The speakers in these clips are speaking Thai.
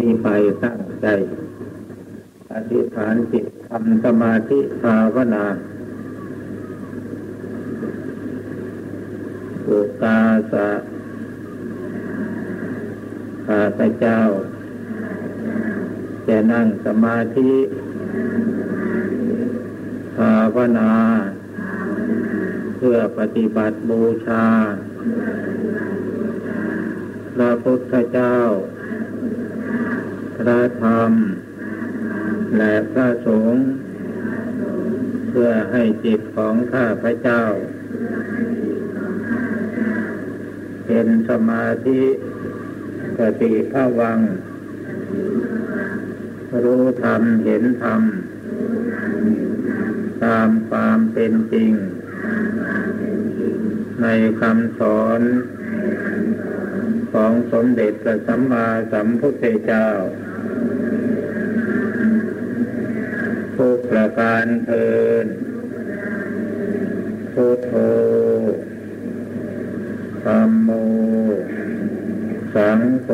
นี้ไปตั้งใจ อธิษฐานจิตทำสมาธิภาวนาอุกาสะข้าพเจ้าจะนั่งสมาธิภาวนา เพื่อปฏิบัติบูชาพระพุทธเจ้า ระธรรม และพระสงฆ์เพื่อให้จิตของข้าพระเจ้า เป็นสมาธิสติภาวัง รู้ธรรมเห็นธรรม ตามความเป็นจริง ในคำสอนของสมเด็จพระสัมมาสัมพุทธเจ้า ทุกประการเทินพุทโธธรรมโมสังโฆ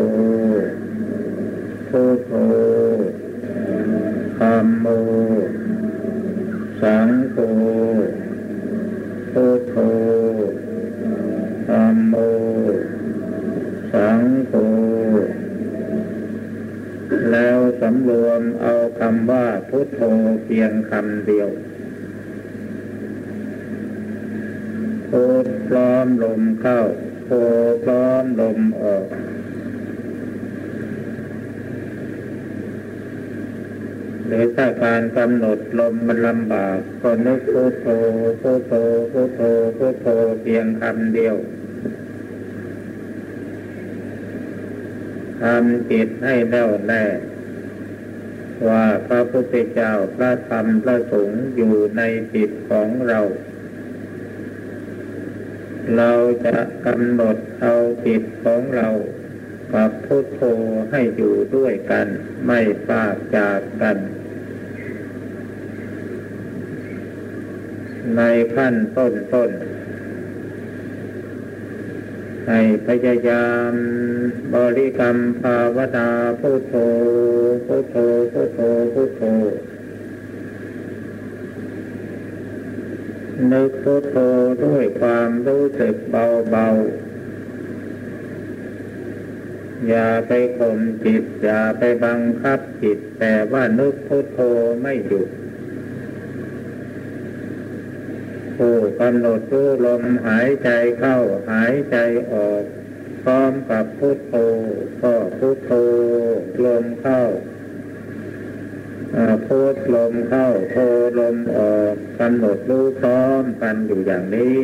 พุทโธเพียงคำเดียวพุทพร้อมลมเข้าโธพร้อมลมออกหรือถ้าการกำหนดลมมันลำบากก็นึกพุทโธพุทโธพุทโธพุทโธเพียงคำเดียวทำจิตให้แน่วแน่ ว่าพระพุทธเจ้าพระธรรมพระสงฆ์อยู่ในจิตของเรา เราจะกำหนดเอาจิตของเรากับพุทโธให้อยู่ด้วยกัน ไม่พากจากกัน ในขั้นต้นต้น ให้พยายาม บริกรรมภาวนาพุทโธพุทโธพุทโธพุทโธนึกพุทโธด้วยความรู้สึกเบาๆ อย่าไปข่มจิต อย่าไปบังคับจิต แต่ว่านึกพุทโธไม่หยุดผู้ กำหนดรู้ลมหายใจเข้าหายใจออก พร้อมกับพุทโธก็พุทโธลมเข้าพุทลมเข้าโธลมออกกำหนดรู้พร้อมกันอยู่อย่างนี้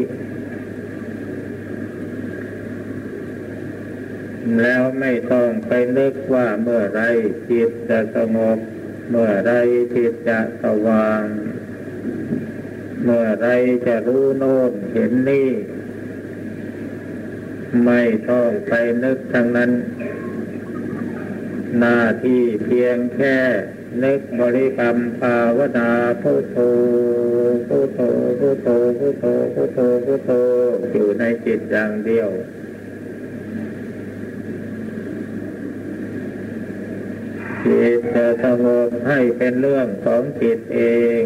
แล้วไม่ต้องไปนึกว่าเมื่อไรจิตจะสงบ เมื่อไรจิตจะสว่าง เมื่อไรจะรู้โน่นเห็นนี่ ไม่ต้องไปนึกทั้งนั้น หน้าที่เพียงแค่นึกบริกรรมภาวนาพุทโธพุทโธพุทโธพุทโธพุทโธพุทโธอยู่ในจิตอย่างเดียว จิตจะสงบให้เป็นเรื่องของจิตเอง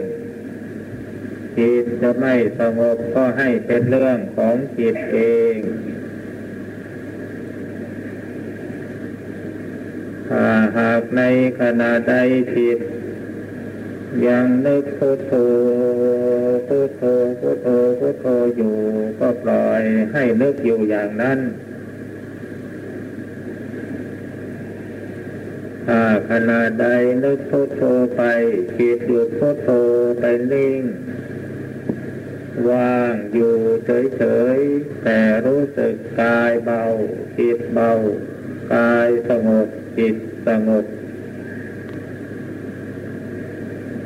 จะไม่สงบก็ให้เป็นเรื่องของจิตเองถ้าหากในขณะใดจิตยังนึกพุทโธพุทโธพุทโธพุทโธอยู่ก็ปล่อยให้นึกอยู่อย่างนั้นถ้าขณะใดนึกพุทโธไปจิตหยุดพุทโธไปนิ่ง ว่างอยู่เฉยๆ แต่รู้สึกกายเบา จิตเบา กายสงบ จิตสงบ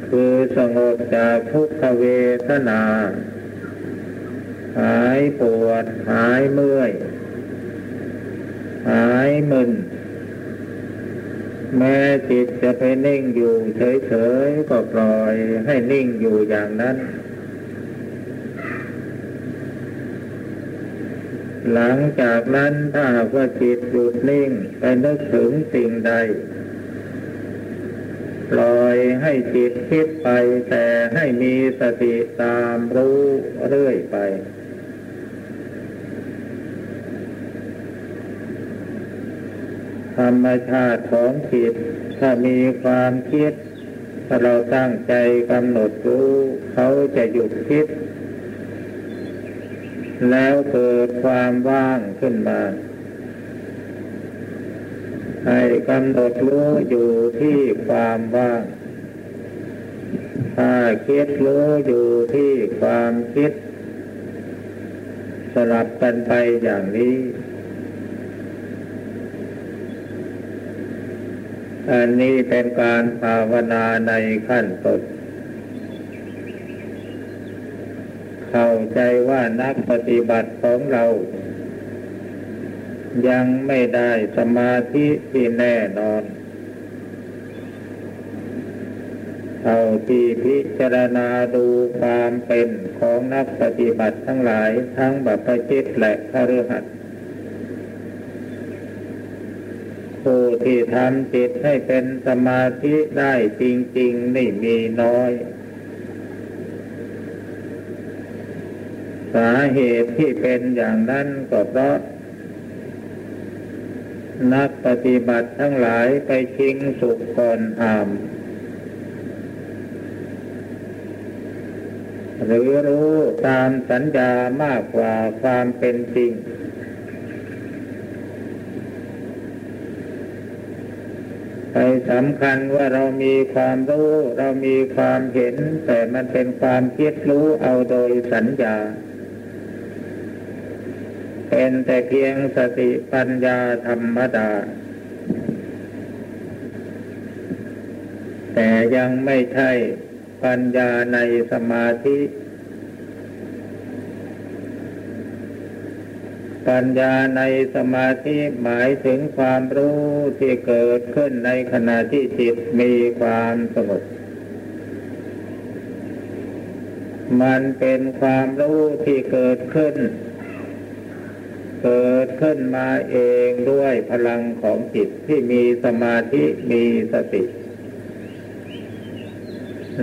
คือสงบจากทุกขเวทนา หายปวด หายเมื่อย หายมึนแม้จิตจะไปนิ่งอยู่เฉยๆ ก็ปล่อยให้นิ่งอยู่อย่างนั้น หลังจากนั้นถ้าว่าจิตหยุดนิ่งไปนึกถึงสิ่งใด ปล่อยให้จิตคิดไปแต่ให้มีสติตามรู้เรื่อยไปธรรมชาติของจิตถ้ามีความคิด ถ้าเราตั้งใจกำหนดรู้ เขาจะหยุดคิด แล้วเกิดความว่างขึ้นมา ให้กำหนดรู้อยู่ที่ความว่าง ถ้าคิดรู้อยู่ที่ความคิด สลับกันไปอย่างนี้ อันนี้เป็นการภาวนาในขั้นต้น เข้าใจว่านักปฏิบัติของเรา ยังไม่ได้สมาธิที่แน่นอนเท่าที่พิจารณาดูความเป็นของนักปฏิบัติทั้งหลายทั้งบัพจิตและคฤหัสถ์ผู้ที่ทำจิตให้เป็นสมาธิได้จริง ๆ นี่มีน้อย สาเหตุที่เป็นอย่างนั้นก็เพราะ นักปฏิบัติทั้งหลายไปชิงสุขก่อนอาม หรือรู้ตามสัญญามากกว่าความเป็นจริงไปสำคัญว่าเรามีความรู้ เรามีความเห็น แต่มันเป็นความคิดรู้เอาโดยสัญญา เป็นแต่เพียงสติปัญญาธรรมดา แต่ยังไม่ใช่ปัญญาในสมาธิ ปัญญาในสมาธิหมายถึงความรู้ที่เกิดขึ้นในขณะที่จิตมีความสงบมันเป็นความรู้ที่เกิดขึ้น เกิดขึ้นมาเองด้วยพลังของจิตที่มีสมาธิมีสติ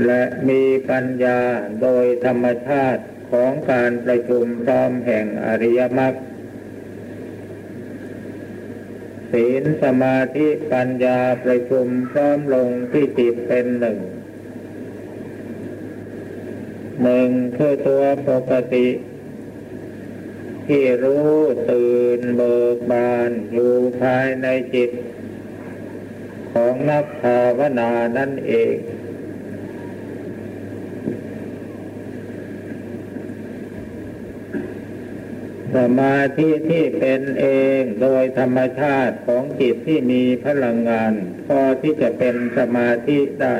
และมีปัญญาโดยธรรมชาติของการประชุมพร้อมแห่งอริยมรรคศีลสมาธิปัญญาประชุมพร้อมลงที่จิตเป็นหนึ่งหนึ่งคือตัวปกติ ที่รู้ตื่นเบิกบานอยู่ภายในจิต ของนักภาวนานั่นเอง สมาธิที่เป็นเองโดยธรรมชาติของจิตที่มีพลังงาน พอที่จะเป็นสมาธิได้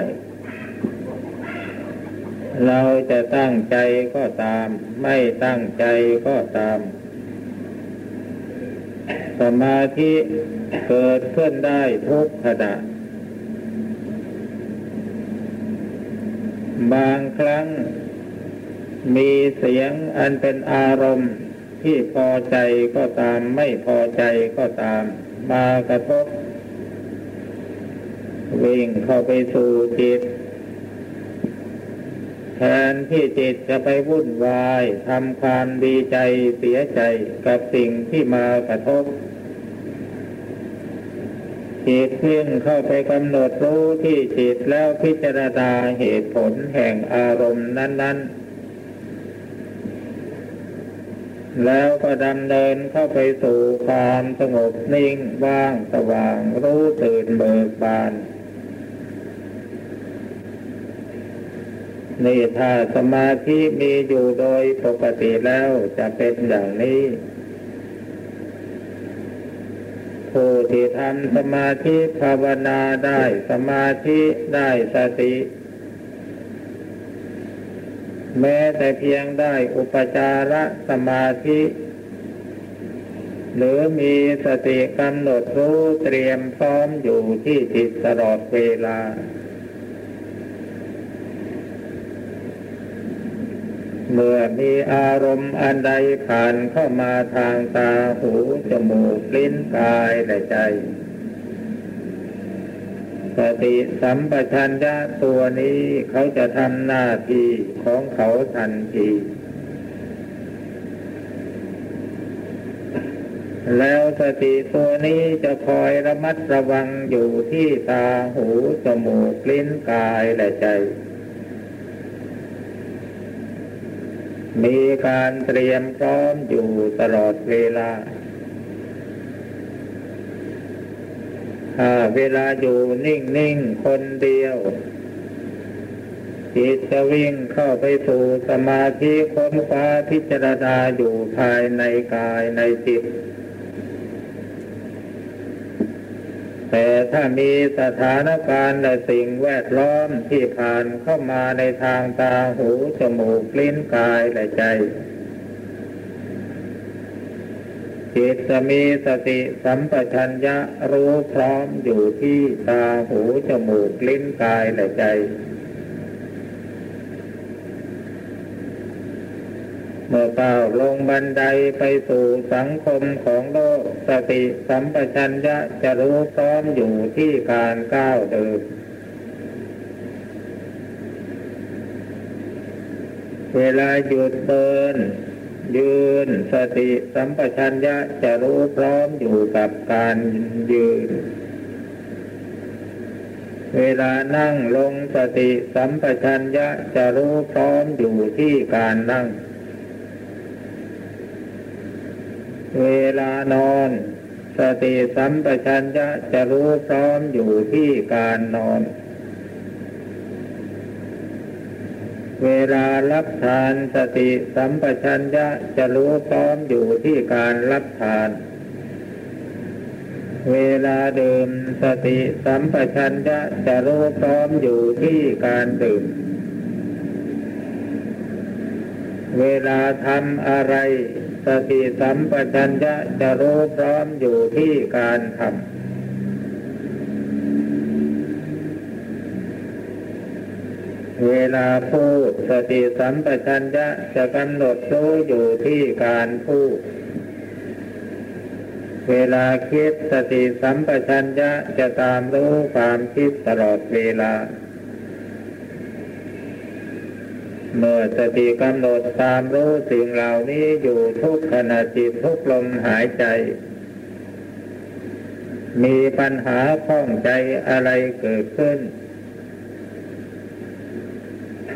เราจะตั้งใจก็ตาม ไม่ตั้งใจก็ตาม สมาธิเกิดขึ้นได้ทุกขณะ บางครั้งมีเสียงอันเป็นอารมณ์ที่พอใจก็ตามไม่พอใจก็ตาม มากระทบ วิ่งเข้าไปสู่จิต แทนที่จิตจะไปวุ่นวายทำความดีใจเสียใจกับสิ่งที่มากระทบ จิตวิ่งเข้าไปกำหนดรู้ที่จิตแล้วพิจารณาเหตุผลแห่งอารมณ์นั้น ๆ แล้วก็ดำเนินเข้าไปสู่ความสงบนิ่งว่างสว่างรู้ตื่นเบิกบานนี่ถ้าสมาธิมีอยู่โดยปกติแล้วจะเป็นอย่างนี้ ผู้ที่ทำสมาธิภาวนาได้สมาธิได้สติ แม้แต่เพียงได้อุปจารสมาธิ หรือมีสติกำหนดรู้เตรียมพร้อมอยู่ที่จิตตลอดเวลา เมื่อมีอารมณ์อันใดผ่านเข้ามาทางตาหูจมูกลิ้นกายและใจสติสัมปชัญญะตัวนี้เขาจะทำหน้าที่ของเขาทันทีแล้วสติตัวนี้จะคอยระมัดระวังอยู่ที่ตาหูจมูกลิ้นกายและใจ มีการเตรียมพร้อมอยู่ตลอดเวลาถ้าเวลาอยู่นิ่งๆคนเดียวจิตจะวิ่งเข้าไปสู่สมาธิค้นคว้าพิจารณาอยู่ภายในกายในจิต แต่ถ้ามีสถานการณ์และสิ่งแวดล้อมที่ผ่านเข้ามาในทางตาหูจมูกลิ้นกายและใจจิตจะมีสติสัมปชัญญะรู้พร้อมอยู่ที่ตาหูจมูกลิ้นกายและใจ เมื่อก้าวลงบันไดไปสู่สังคมของโลกสติสัมปชัญญะจะรู้พร้อมอยู่ที่การก้าวเดินเวลาหยุดเดิน ยืนสติสัมปชัญญะจะรู้พร้อมอยู่กับการยืน เวลานั่งลงสติสัมปชัญญะจะรู้พร้อมอยู่ที่การนั่ง เวลานอน สติสัมปชัญญะจะรู้พร้อมอยู่ที่การนอน เวลารับทานสติสัมปชัญญะจะรู้พร้อมอยู่ที่การรับทาน เวลาดื่มสติสัมปชัญญะจะรู้พร้อมอยู่ที่การดื่มเวลาทำอะไร สติสัมปชัญญะจะรู้พร้อมอยู่ที่การทำเวลาพูดสติสัมปชัญญะจะกำหนดรู้อยู่ที่การพูด เวลาคิดสติสัมปชัญญะจะตามรู้ความคิดตลอดเวลา เมื่อสติกำหนดตามรู้สิ่งเหล่านี้อยู่ทุกขณะจิตทุกลมหายใจ มีปัญหาข้องใจอะไรเกิดขึ้น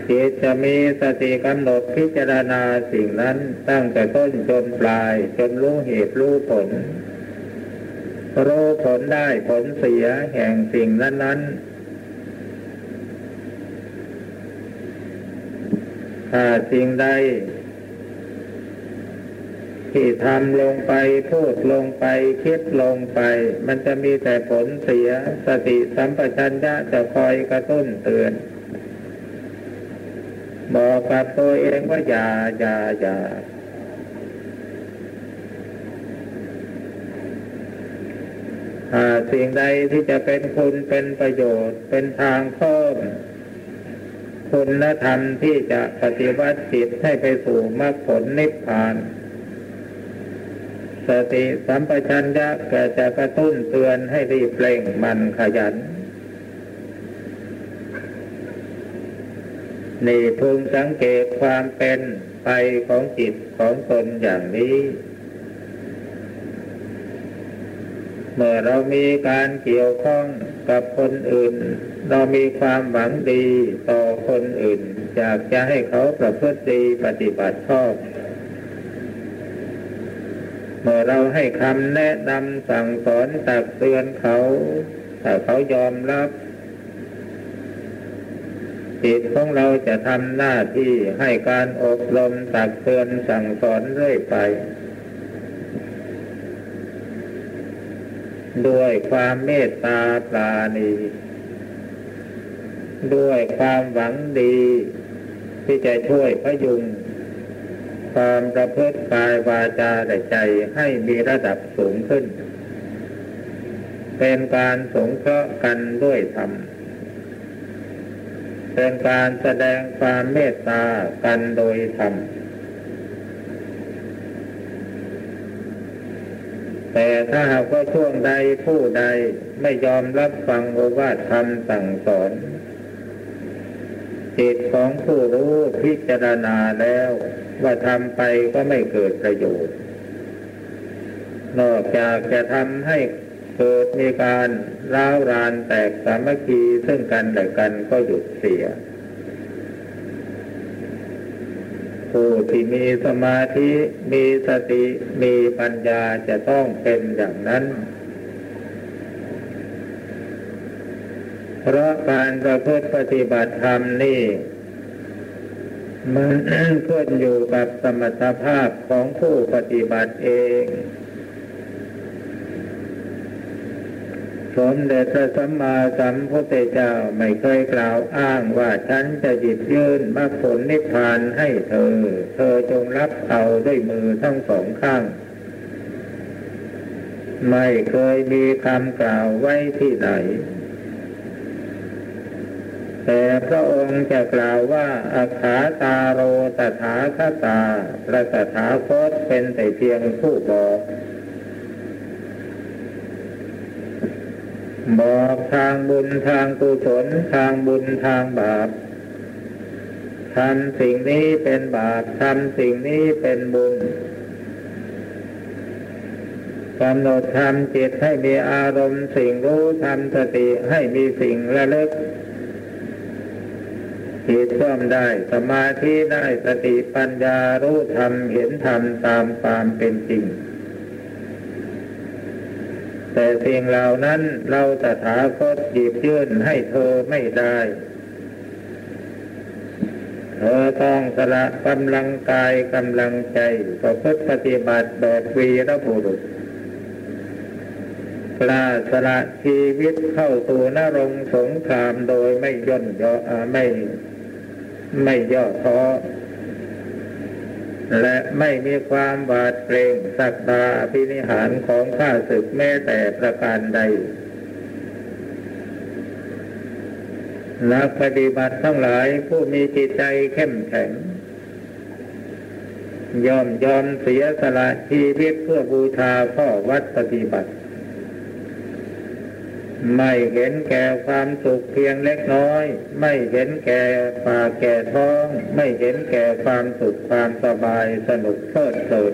จิตจะมีสติกำหนดพิจารณาสิ่งนั้นตั้งแต่ต้นจนปลาย จนรู้เหตุรู้ผลรู้ผลได้ผลเสียแห่งสิ่งนั้นๆ ถ้าสิ่งใดที่ทำลงไปพูดลงไปคิดลงไป มันจะมีแต่ผลเสียสติสัมปชัญญะจะคอยกระตุ้นเตือน บอกกับตัวเองว่าอย่าอย่าอย่าสิ่งใดที่จะเป็นคุณเป็นประโยชน์เป็นทางเพิ่ม คุณธรรมที่จะปฏิวัติจิตให้ไปสู่มรรคผลนิพพาน สติสัมปชัญญะก็จะกระตุ้นเตือนให้รีบเร่งมันขยัน นี่พึงสังเกตความเป็นไปของจิตของตนอย่างนี้เมื่อเรามีการเกี่ยวข้องกับคนอื่น เรามีความหวังดีต่อคนอื่น อยากจะให้เขาประพฤติดีปฏิบัติชอบเมื่อเราให้คำแนะนำสั่งสอนตักเตือนเขาถ้าเขายอมรับจิตของเราจะทำหน้าที่ให้การอบรมตักเตือนสั่งสอนเรื่อยไป ด้วยความเมตตาปราณี ด้วยความหวังดี ที่จะช่วยพยุงความประพฤติกายวาจาและใจให้มีระดับสูงขึ้น เป็นการสงเคราะห์กันด้วยธรรมเป็นการแสดงความเมตตากันโดยธรรมแต่ถ้าหากว่าช่วงใดผู้ใดไม่ยอมรับฟังโอวาทธรรมสั่งสอน จิตของผู้รู้พิจารณาแล้ว ว่าทำไปก็ไม่เกิดประโยชน์ นอกจากจะทำให้เกิดมีการร้าวรานแตกสามัคคีซึ่งกันและกันก็หยุดเสีย ผู้ที่มีสมาธิ มีสติ มีปัญญาจะต้องเป็นอย่างนั้น เพราะการประพฤติปฏิบัติธรรมนี่มันขึ้นอยู่กับสมรรถภาพของผู้ปฏิบัติเอง สมเด็จพระสัมมาสัมพุทธเจ้าไม่เคยกล่าวอ้างว่าฉันจะหยิบยื่นมรรคผลนิพพานให้เธอ เธอจงรับเอาด้วยมือทั้งสองข้าง ไม่เคยมีคำกล่าวไว้ที่ไหน แต่พระองค์จะกล่าวว่าอาขาตาโรตถาคตาพระตถาคตเป็นแต่เพียงผู้บอก บอกทางบุญทางกุศลทางบุญทางบาปทำสิ่งนี้เป็นบาปทำสิ่งนี้เป็นบุญกำหนดทำจิตให้มีอารมณ์สิ่งรู้ทำสติให้มีสิ่งระลึก จิตร่วมได้สมาธิได้สติปัญญารู้ธรรมเห็นธรรมตามความเป็นจริง แต่สิ่งเหล่านั้นเราตถาคตหยิบยื่นให้เธอไม่ได้ เธอต้องสละกำลังกายกำลังใจประพฤติปฏิบัติแบบวีรบุรุษกล้าสละชีวิตเข้าสู่นรงสงครามโดยไม่ย่นย่อไม่ ไม่ย่อท้อและไม่มีความบาดเกรงสักดาพินิหารของข้าศึกแม้แต่ประการใด นักปฏิบัติทั้งหลายผู้มีจิตใจเข้มแข็ง ยอมยอมเสียสละชีวิตเพื่อบูชาข้อวัดปฏิบัติ ไม่เห็นแก่ความสุขเพียงเล็กน้อย ไม่เห็นแก่ปากแก่ท้อง ไม่เห็นแก่ความสุขความสบายสนุกเพลิดเพลิน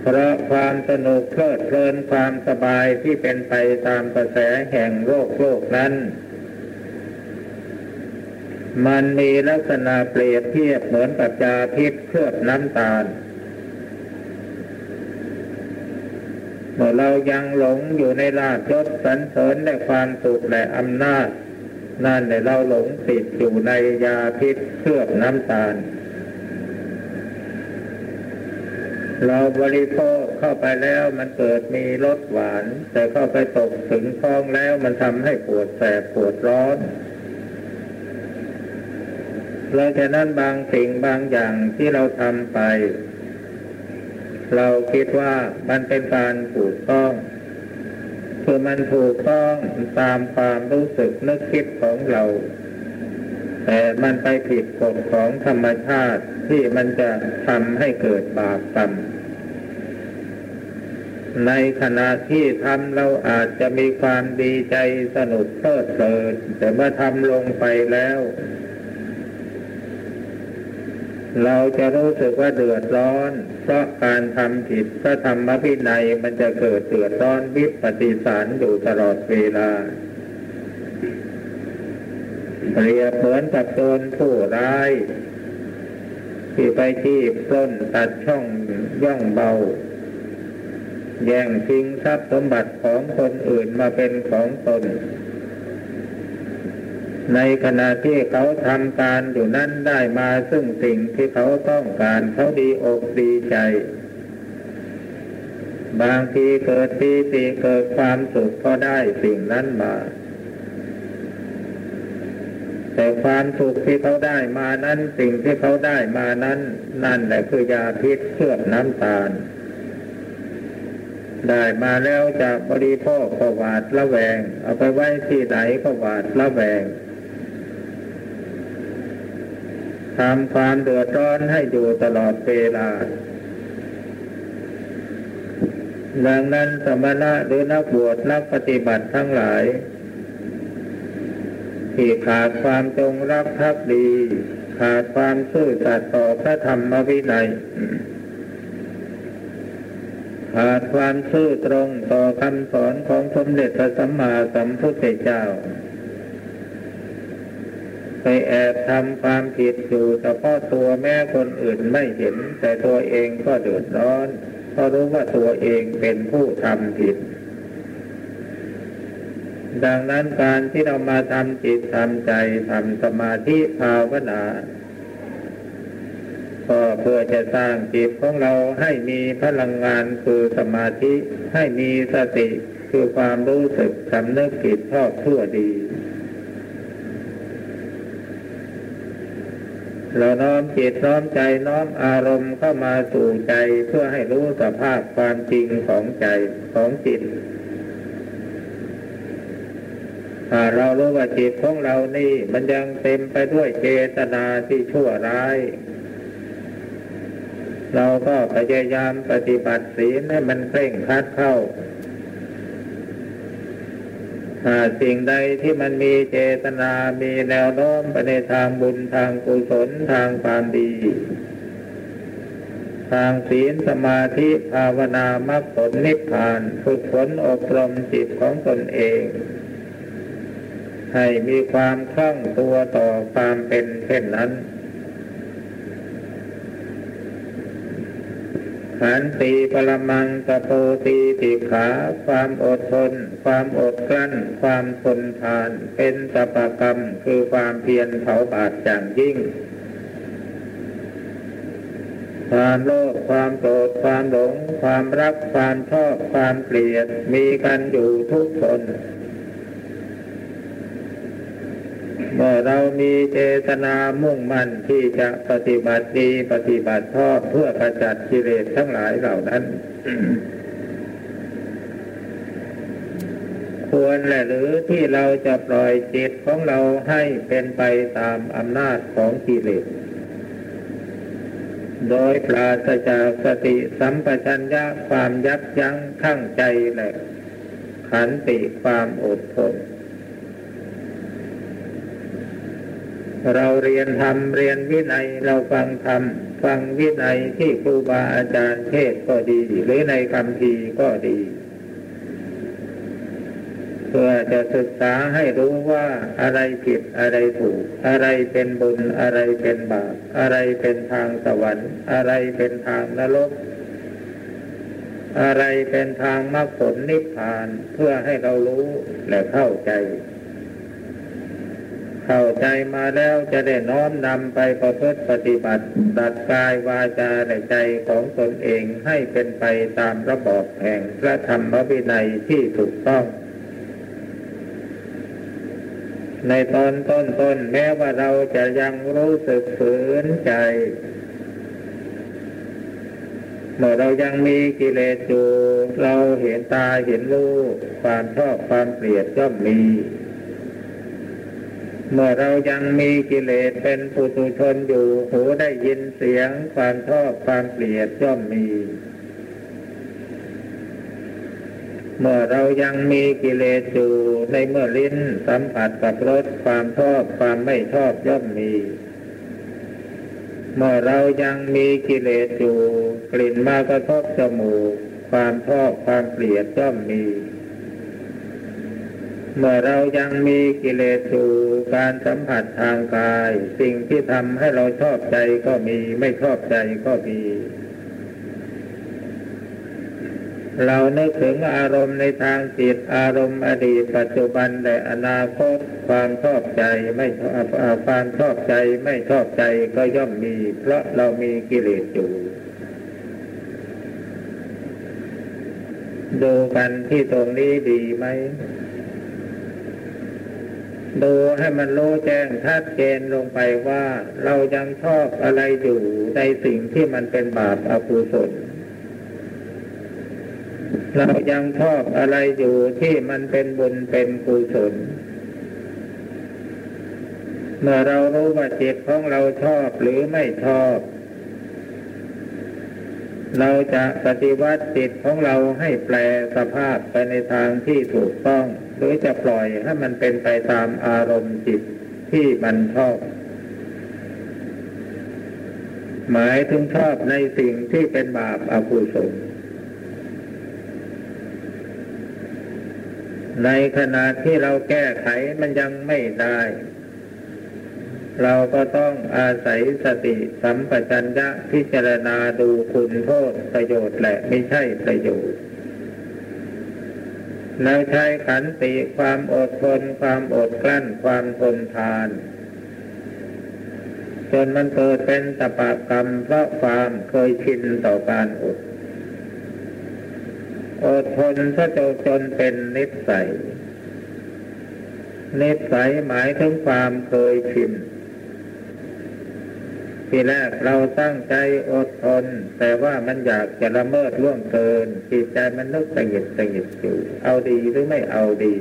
เพราะความสนุกเพลิดเพลินความสบายที่เป็นไปตามกระแสแห่งโลกโลกนั้น มันมีลักษณะเปรียบเทียบเหมือนกับยาพิษเคลือบน้ำตาล เมื่อเรายังหลงอยู่ในลาภยศสันเสริญและความสุขและอำนาจ นั่นในเราหลงติดอยู่ในยาพิษเคลือบน้ำตาล เราบริโภคเข้าไปแล้วมันเกิดมีรสหวาน แต่เข้าไปตกถึงท้องแล้วมันทำให้ปวดแสบปวดร้อนเพราะฉะนั้นบางสิ่งบางอย่างที่เราทำไป เราคิดว่ามันเป็นการถูกต้อง คือมันถูกต้องตามความรู้สึกนึกคิดของเรา แต่มันไปผิดกฎของธรรมชาติที่มันจะทำให้เกิดบาปกรรมในขณะที่ทำเราอาจจะมีความดีใจสนุกเพลิดเพลินแต่เมื่อทำลงไปแล้ว เราจะรู้สึกว่าเดือดร้อน เพราะการทำผิดพระธรรมพินัยมันจะเกิดเดือดร้อนวิปฏิสารอยู่ตลอดเวลาเปรียบเหมือนกับโจรผู้ร้าย ที่ไปที่ปล้นตัดช่องย่องเบา แย่งชิงทรัพย์สมบัติของคนอื่นมาเป็นของตน ในขณะที่เขาทำการอยู่นั้นได้มาซึ่งสิ่งที่เขาต้องการเขาดีอกดีใจ บางทีเกิดปีติเกิดความสุขก็ได้สิ่งนั้นมา แต่ความสุขที่เขาได้มานั้นสิ่งที่เขาได้มานั้น นั่นแหละคือยาพิษเคลือบน้ำตาล ได้มาแล้วจะบริโภคก็หวาดละแวง เอาไปไว้ที่ไหนก็หวาดละแวง ทำความเดือดร้อนให้อยู่ตลอดเวลา ดังนั้นสมณะหรือนักบวชนักปฏิบัติทั้งหลาย ที่ขาดความจงรักภักดี ขาดความซื่อสัตย์ต่อพระธรรมวินัยขาดความซื่อตรงต่อคำสอนของสมเด็จพระสัมมาสัมพุทธเจ้า ไปแอบทำความผิดอยู่เฉพาะตัวแม่คนอื่นไม่เห็น แต่ตัวเองก็เดือดร้อนเพราะรู้ว่าตัวเองเป็นผู้ทำผิด ดังนั้นการที่เรามาทำจิตทำใจทำสมาธิภาวนาก็เพื่อจะสร้างจิตของเราให้มีพลังงานคือสมาธิให้มีสติคือความรู้สึกสำนึกผิดชอบทั่วดี เราน้อมจิตน้อมใจน้อมอารมณ์เข้ามาสู่ใจเพื่อให้รู้สภาพความจริงของใจของจิตถ้าเรารู้ว่าจิตของเรานี่ มันยังเต็มไปด้วยเจตนาที่ชั่วร้าย เราก็พยายามปฏิบัติศีลให้มันเคร่งครัดเข้า สิ่งใดที่มันมีเจตนา มีแนวโน้มไปในทางบุญทางกุศลทางความดี ทางศีลสมาธิภาวนามรรคผลนิพพานฝึกฝนอบรมจิตของตนเอง ให้มีความคล่องตัวต่อความเป็นเช่นนั้น ขันตีปรมังตะโพตีติขา ความอดทน ความอดกลั้น ความทนทาน เป็นตปกรรมคือความเพียรเผาบาดอย่างยิ่ง ความโลภความโกรธความหลง ความรักความชอบความเกลียดมีกันอยู่ทุกคน เมื่อเรามีเจตนามุ่งมั่นที่จะปฏิบัติดีปฏิบัติชอบเพื่อประจัดกิเลสทั้งหลายเหล่านั้น ควรแหละหรือที่เราจะปล่อยจิตของเราให้เป็นไปตามอำนาจของกิเลส โดยปราศจากสติสัมปชัญญะความยับยั้งทั้งใจและขันติความอดทน เราเรียนธรรมเรียนวินัยเราฟังธรรมฟังวินัยที่ครูบาอาจารย์เทศก็ดี หรือในคำพีก็ดี เพื่อจะศึกษาให้รู้ว่าอะไรผิดอะไรถูก อะไรเป็นบุญอะไรเป็นบาปอะไรเป็นทางสวรรค์ อะไรเป็นทางนรกอะไรเป็นทางมรรคผลนิพพานเพื่อให้เรารู้และเข้าใจ เข้าใจมาแล้วจะได้น้อมนำไปประพฤติปฏิบัติดัดกายวาจาในใจของตนเองให้เป็นไปตามระบอบแห่งพระธรรมวินัยที่ถูกต้อง ในตอนต้นต้นแม้ว่าเราจะยังรู้สึกฝืนใจ เมื่อเรายังมีกิเลสอยู่ เราเห็นตาเห็นรูปความชอบความเกลียดก็มี เมื่อเรายังมีกิเลสเป็นปุถุชนอยู่ หูได้ยินเสียงความชอบความเกลียดย่อมมี เมื่อเรายังมีกิเลสอยู่ในเมื่อลิ้นสัมผัสกับรสความชอบความไม่ชอบย่อมมี เมื่อเรายังมีกิเลสอยู่ กลิ่นมากระทบจมูก ความชอบความเกลียดย่อมมีเเมื่อเรายังมีกิเลสอยู่การสัมผัสทางกาย สิ่งที่ทำให้เราชอบใจก็มีไม่ชอบใจก็มี เรานึกถึงอารมณ์ในทางจิตอารมณ์อดีตปัจจุบันและอนาคตความชอบใจไม่ชอบความชอบใจไม่ชอบใจก็ย่อมมี เพราะเรามีกิเลสอยู่ดูกันที่ตรงนี้ดีไหม ดูให้มันรู้แจ้งชัดเจนลงไปว่าเรายังชอบอะไรอยู่ในสิ่งที่มันเป็นบาปอกุศลเรายังชอบอะไรอยู่ที่มันเป็นบุญเป็นกุศลเมื่อเรารู้ว่าจิตของเราชอบหรือไม่ชอบ เราจะปฏิวัติจิตของเราให้แปลสภาพไปในทางที่ถูกต้อง หรือจะปล่อยให้มันเป็นไปตามอารมณ์จิตที่มันชอบ หมายถึงชอบในสิ่งที่เป็นบาปอกุศลในขณะที่เราแก้ไขมันยังไม่ได้ เราก็ต้องอาศัยสติสัมปชัญญะพิจารณาดูคุณโทษประโยชน์และไม่ใช่ประโยชน์ แล้วใช้ขันติความอดทนความอดกลั้นความทนทาน จนมันเกิดเป็นตปะกรรมเพราะความเคยชินต่อการอดอดทนซะจนจนเป็นนิสัยนิสัยหมายถึงความเคยชิน ทีแรกเราตั้งใจอดทน แต่ว่ามันอยากจะละเมิดล่วงเกินจิตใจมันนึกสงิดสงิดอยู่เอาดีหรือไม่เอาดี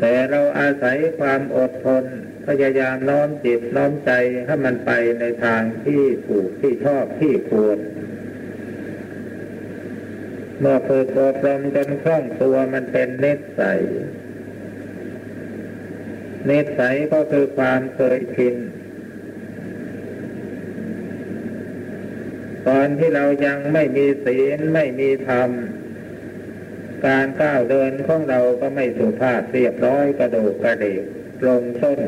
แต่เราอาศัยความอดทน พยายามน้อมจิตน้อมใจให้มันไปในทางที่ถูกที่ชอบที่ควรเมื่อฝึกอบรมจนคล่องตัวมันเป็นเนสัย นสัยก็คือความเคยชินตอนที่เรายังไม่มีศีลไม่มีธรรม การก้าวเดินของเราก็ไม่สุภาพเรียบร้อยกระโดดกระเดกลงส้น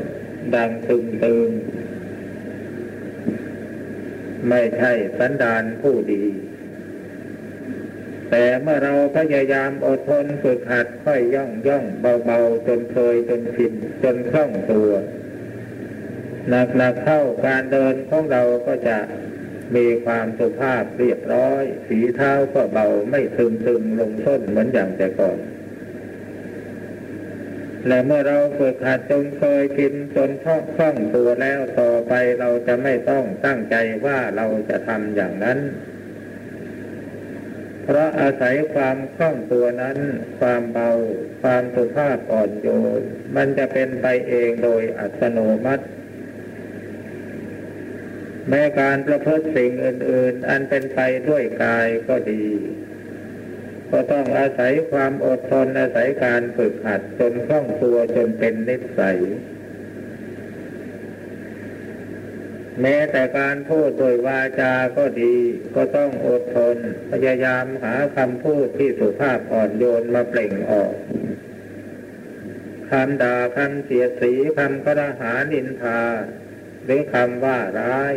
ดังตึงตึง ไม่ใช่สันดานผู้ดี แต่เมื่อเราพยายามอดทนฝึกหัดค่อยย่องย่องเบาๆจนเคยจนชินจนคล่องตัวหนักๆเข้าการเดินของเราก็จะมีความสุภาพเรียบร้อยสีเท้าก็เบาไม่ซึมซึมลงส้นเหมือนอย่างแต่ก่อน และเมื่อเราฝึกหัดจนเคยชินจนท่องคล่องตัวแล้วต่อไปเราจะไม่ต้องตั้งใจว่าเราจะทำอย่างนั้น เพราะอาศัยความคล่องตัวนั้น ความเบา ความสุภาพอ่อนโยน มันจะเป็นไปเองโดยอัตโนมัติ แม้การประพฤติสิ่งอื่น ๆ อันเป็นไปด้วยกายก็ดี ก็ต้องอาศัยความอดทนอาศัยการฝึกหัดจนคล่องตัวจนเป็นนิสัย แม้แต่การพูดโดยวาจาก็ดี ก็ต้องอดทน พยายามหาคำพูดที่สุภาพอ่อนโยนมาเปล่งออกคำด่าคำเสียสีคำกระหานินทา หรือคำว่าร้าย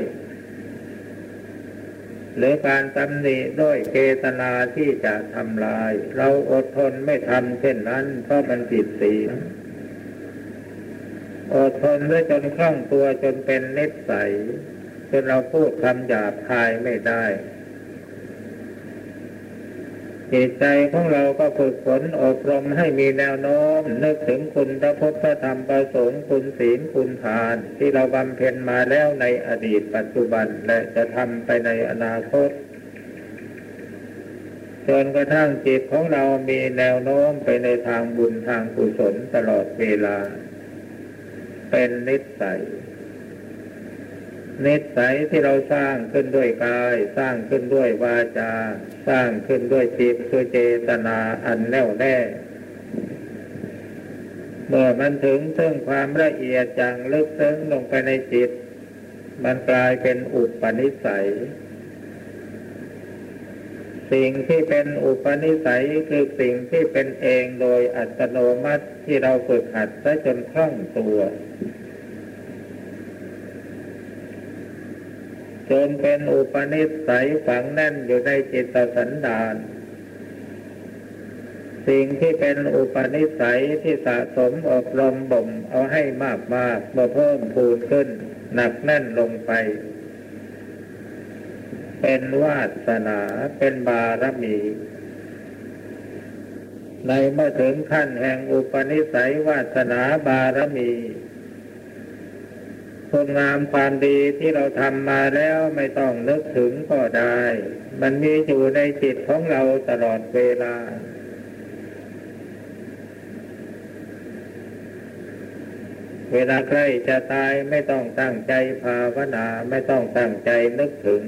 หรือการตำหนิด้วยเกตนาที่จะทำลาย เราอดทนไม่ทำเช่นนั้น เพราะมันผิดศีล อดทนด้วยจนคล่องตัวจนเป็นนิสัยจนเราพูดคำหยาบคายไม่ได้จิตใจของเราก็ฝึกฝนอบรมให้มีแนวโน้ม นึกถึงคุณพระพุทธธรรมประสงค์คุณศีลคุณทาน ที่เราบำเพ็ญมาแล้วในอดีตปัจจุบันและจะทำไปในอนาคตจนกระทั่งจิตของเรามีแนวโน้มไปในทางบุญทางกุศลตลอดเวลา เป็นนิสัย นิสัยที่เราสร้างขึ้นด้วยกาย สร้างขึ้นด้วยวาจา สร้างขึ้นด้วยจิตคือเจตนาอันแน่วแน่ เมื่อมันถึงซึ่งความละเอียดจังลึกซึ้งลงไปในจิต มันกลายเป็นอุปนิสัยสิ่งที่เป็นอุปนิสัยคือสิ่งที่เป็นเองโดยอัตโนมัติที่เราฝึกหัดซะจนคล่องตัว จนเป็นอุปนิสัยฝังแน่นอยู่ในจิตสันดาน สิ่งที่เป็นอุปนิสัยที่สะสมอบรมบ่มเอาให้มากมากมาเพิ่มพูนขึ้น หนักแน่นลงไป เป็นวาสนาเป็นบารมี ในเมื่อถึงขั้นแห่งอุปนิสัยวาสนาบารมี คุณงามความดีที่เราทำมาแล้วไม่ต้องนึกถึงก็ได้ มันมีอยู่ในจิตของเราตลอดเวลา เวลาใกล้จะตายไม่ต้องตั้งใจภาวนาไม่ต้องตั้งใจนึกถึง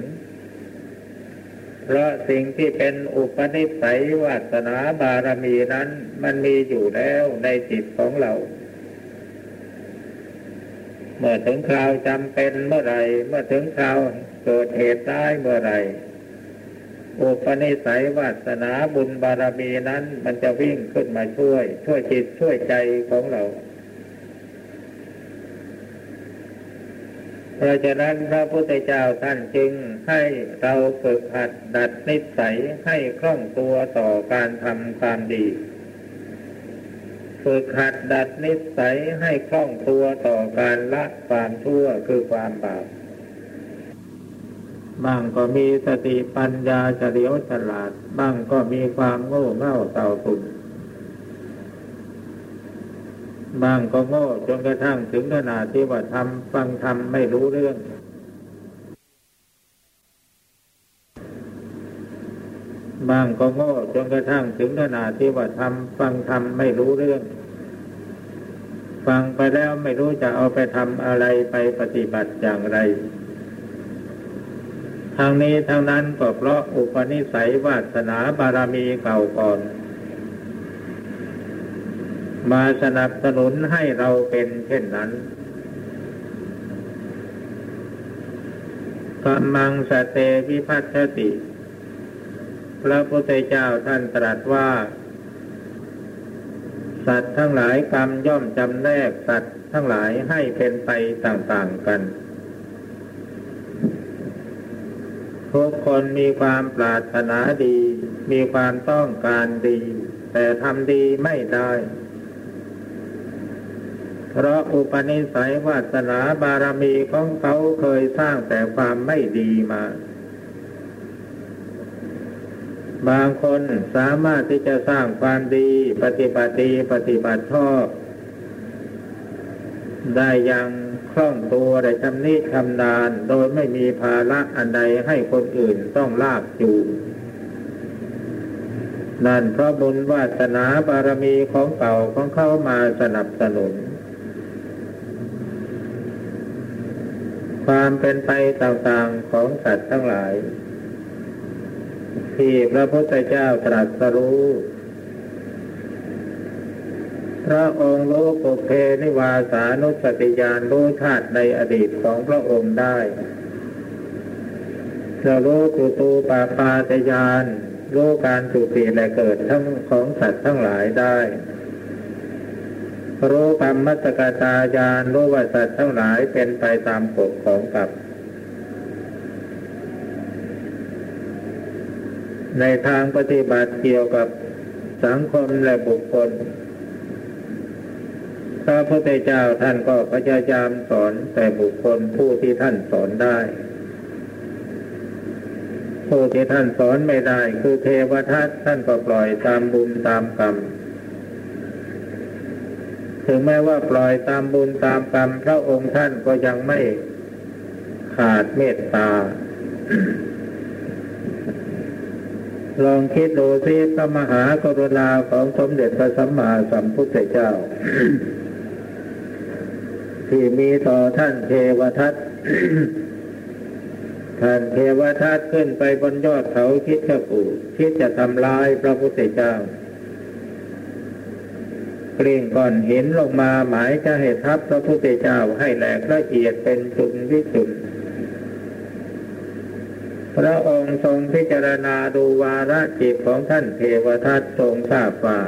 เพราะสิ่งที่เป็นอุปนิสัยวาสนาบารมีนั้น มันมีอยู่แล้วในจิตของเรา เมื่อถึงคราวจำเป็นเมื่อไรเมื่อถึงคราวเกิดเหตุได้เมื่อไรอุปนิสัยวาสนาบุญบารมีนั้นมันจะวิ่งขึ้นมาช่วย ช่วยจิตช่วยใจของเรา เพราะฉะนั้นพระพุทธเจ้าท่านจึงให้เราฝึกหัดดัดนิสัยให้คล่องตัวต่อการทำความดี ฝึกหัดดัดนิสัยให้คล่องตัวต่อการละความชั่วคือความบาปบางก็มีสติปัญญาเฉลียวฉลาดบางก็มีความโง่เง่าเต่าตุ่นบางก็โง่จนกระทั่งถึงขนาดที่ว่าทำฟังทำไม่รู้เรื่อง บางก็โง่จนกระทั่งถึงขนาดที่ว่าทำฟังทำไม่รู้เรื่อง ฟังไปแล้วไม่รู้จะเอาไปทำอะไรไปปฏิบัติอย่างไรทางนี้ทางนั้นก็เพราะอุปนิสัยวาสนาบารมีเก่าก่อน มาสนับสนุนให้เราเป็นเช่นนั้นกำมังสเตวิพัฒติ พระพุทธเจ้าท่านตรัสว่า สัตว์ทั้งหลายกรรมย่อมจำแนกสัตว์ทั้งหลายให้เป็นไปต่างๆกัน ทุกคนมีความปรารถนาดี มีความต้องการดี แต่ทำดีไม่ได้ เพราะอุปนิสัยวาสนาบารมีของเขาเคยสร้างแต่ความไม่ดีมา บางคนสามารถที่จะสร้างความดี ปฏิบัติดีปฏิบัติชอบได้อย่างคล่องตัวได้ชำนิชำนาญโดยไม่มีภาระอันใดให้คนอื่นต้องลากจูงนั่นเพราะบุญวาสนาบารมีของเก่าของเข้ามาสนับสนุน ความเป็นไปต่างๆของสัตว์ทั้งหลาย ที่พระพุทธเจ้าตรัสรู้ พระองค์รู้ปุเพนิวาสานุสติญาณรู้ชาติในอดีตของพระองค์ได้จะรู้กุตูปาปาตยานรู้การสุติและเกิดทั้งของสัตว์ทั้งหลายได้รู้กรรมมัตกตาญาณรู้ว่าสัตว์ทั้งหลายเป็นไปตามกฎของกรรม ในทางปฏิบัติเกี่ยวกับสังคมและบุคคล พระพุทธเจ้าท่านก็พยายามสอนแต่บุคคลผู้ที่ท่านสอนได้ ผู้ที่ท่านสอนไม่ได้ คือเทวทัตท่านก็ปล่อยตามบุญตามกรรม ถึงแม้ว่าปล่อยตามบุญตามกรรม พระองค์ท่านก็ยังไม่ขาดเมตตา ลองคิดดูสิพระมหากรุณาของสมเด็จพระสัมมาสัมพุทธเจ้า ที่มีต่อท่านเทวทัตท่านเทวทัตขึ้นไปบนยอดเขาคิดจะปูคิดจะทำลายพระพุทธเจ้ากลิ้งก่อนเห็นลงมาหมายจะให้ทับพระพุทธเจ้าให้แหลกละเอียดเป็นจุนวิจุน พระองค์ทรงพิจารณาดูวาระจิตของท่านเทวทัตทรงทราบว่า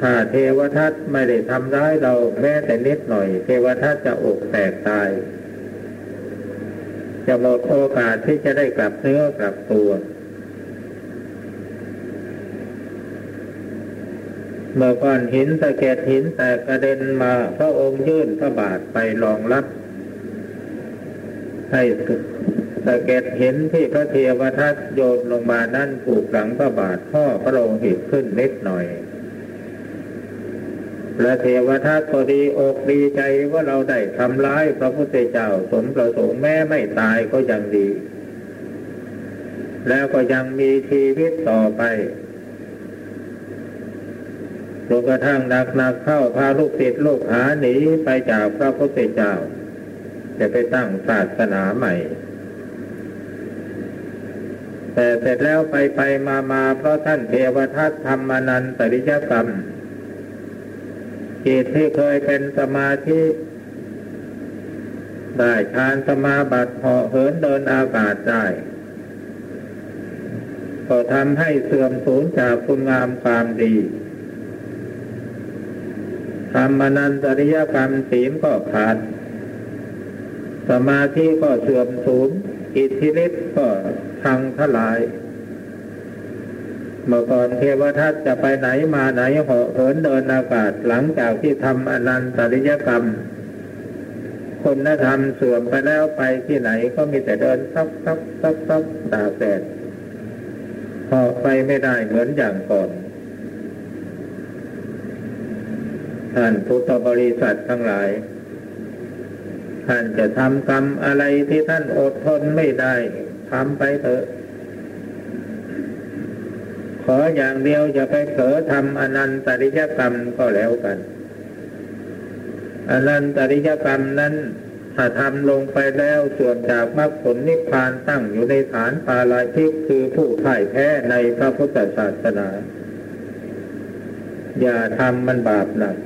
ถ้าเทวทัตไม่ได้ทำร้ายเราแม้แต่นิดหน่อย เทวทัตจะอกแตกตาย จะหมดโอกาสที่จะได้กลับเนื้อกลับตัว เมื่อก่อนหินสะเก็ดหินแตกกระเด็นมาพระองค์ยื่นพระบาทไปรองรับ ให้ สะเก็ดเห็นที่พระเทวทัตโยนลงมานั่นถูกหลังพระบาทพ่อพระองค์หิตขึ้นนิดหน่อยและเทวทัตก็ดีอกดีใจว่าเราได้ทำร้ายพระพุทธเจ้าสมประสงค์แม้ไม่ตายก็ยังดี แล้วก็ยังมีชีวิตต่อไปจนกระทั่งหนักหนักเข้าพาลูกศิษย์ลูกหาหนีไปจากพระพุทธเจ้า จะไปตั้งศาสนาใหม่ แต่เสร็จแล้วไปไปมามาเพราะท่านเทวทัตทำมานันตริยกรรมจิตที่เคยเป็นสมาธิได้ฌานสมาบัติเหาะเหินเดินอากาศได้ก็ทำให้เสื่อมสูญจากคุณงามความดีทำมานันตริยกรรมศีลก็ขาด สมาธิก็เสื่อมสูญอิทธิฤทธิ์ก็ ทังทลาย เมื่อก่อนเทวทัตจะไปไหนมาไหนเหาะเหินเดินอากาศหลังจากที่ทำอนันตริยกรรมคุณธรรมเสื่อมไปแล้วไปที่ไหนก็มีแต่เดินซับซับซับซับตาแสดพอไปไม่ได้เหมือนอย่างก่อนท่านพุทธบริษัททั้งหลาย ท่านจะทำกรรมอะไรที่ท่านอดทนไม่ได้ ทำไปเถอะ ขออย่างเดียวอย่าไปเผลอทำอนันตริยกรรมก็แล้วกัน อนันตริยกรรมนั้นถ้าทำลงไปแล้วส่วนจากมรรคผลนิพพานตั้งอยู่ในฐานปาลาชิกคือผู้พ่ายแพ้ในพระพุทธศาสนา อย่าทำมันบาปหนัก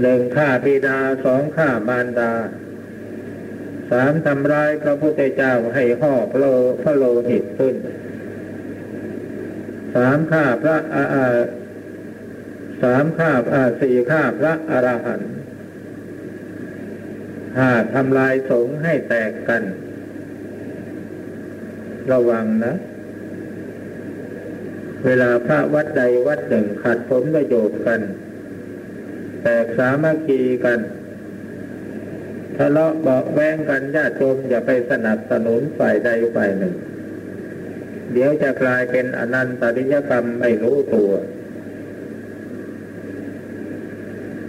หนึ่งฆ่าบิดาสองฆ่ามารดา สามทำร้ายพระพุทธเจ้าให้ห่อพระโลพระโลหิตขึ้นสามฆ่าพระอาสามฆ่าอาสี่ฆ่าพระอรหันต์ห้าทำลายสงฆ์ให้แตกกัน ระวังนะ เวลาพระวัดใดวัดหนึ่งขัดผลประโยชน์กัน แตกสามัคคีกัน ทะเลาะเบาแวงกันญาติโยมอย่าไปสนับสนุนฝ่ายใดฝ่ายหนึ่ง เดี๋ยวจะกลายเป็นอนันตริยกรรมไม่รู้ตัว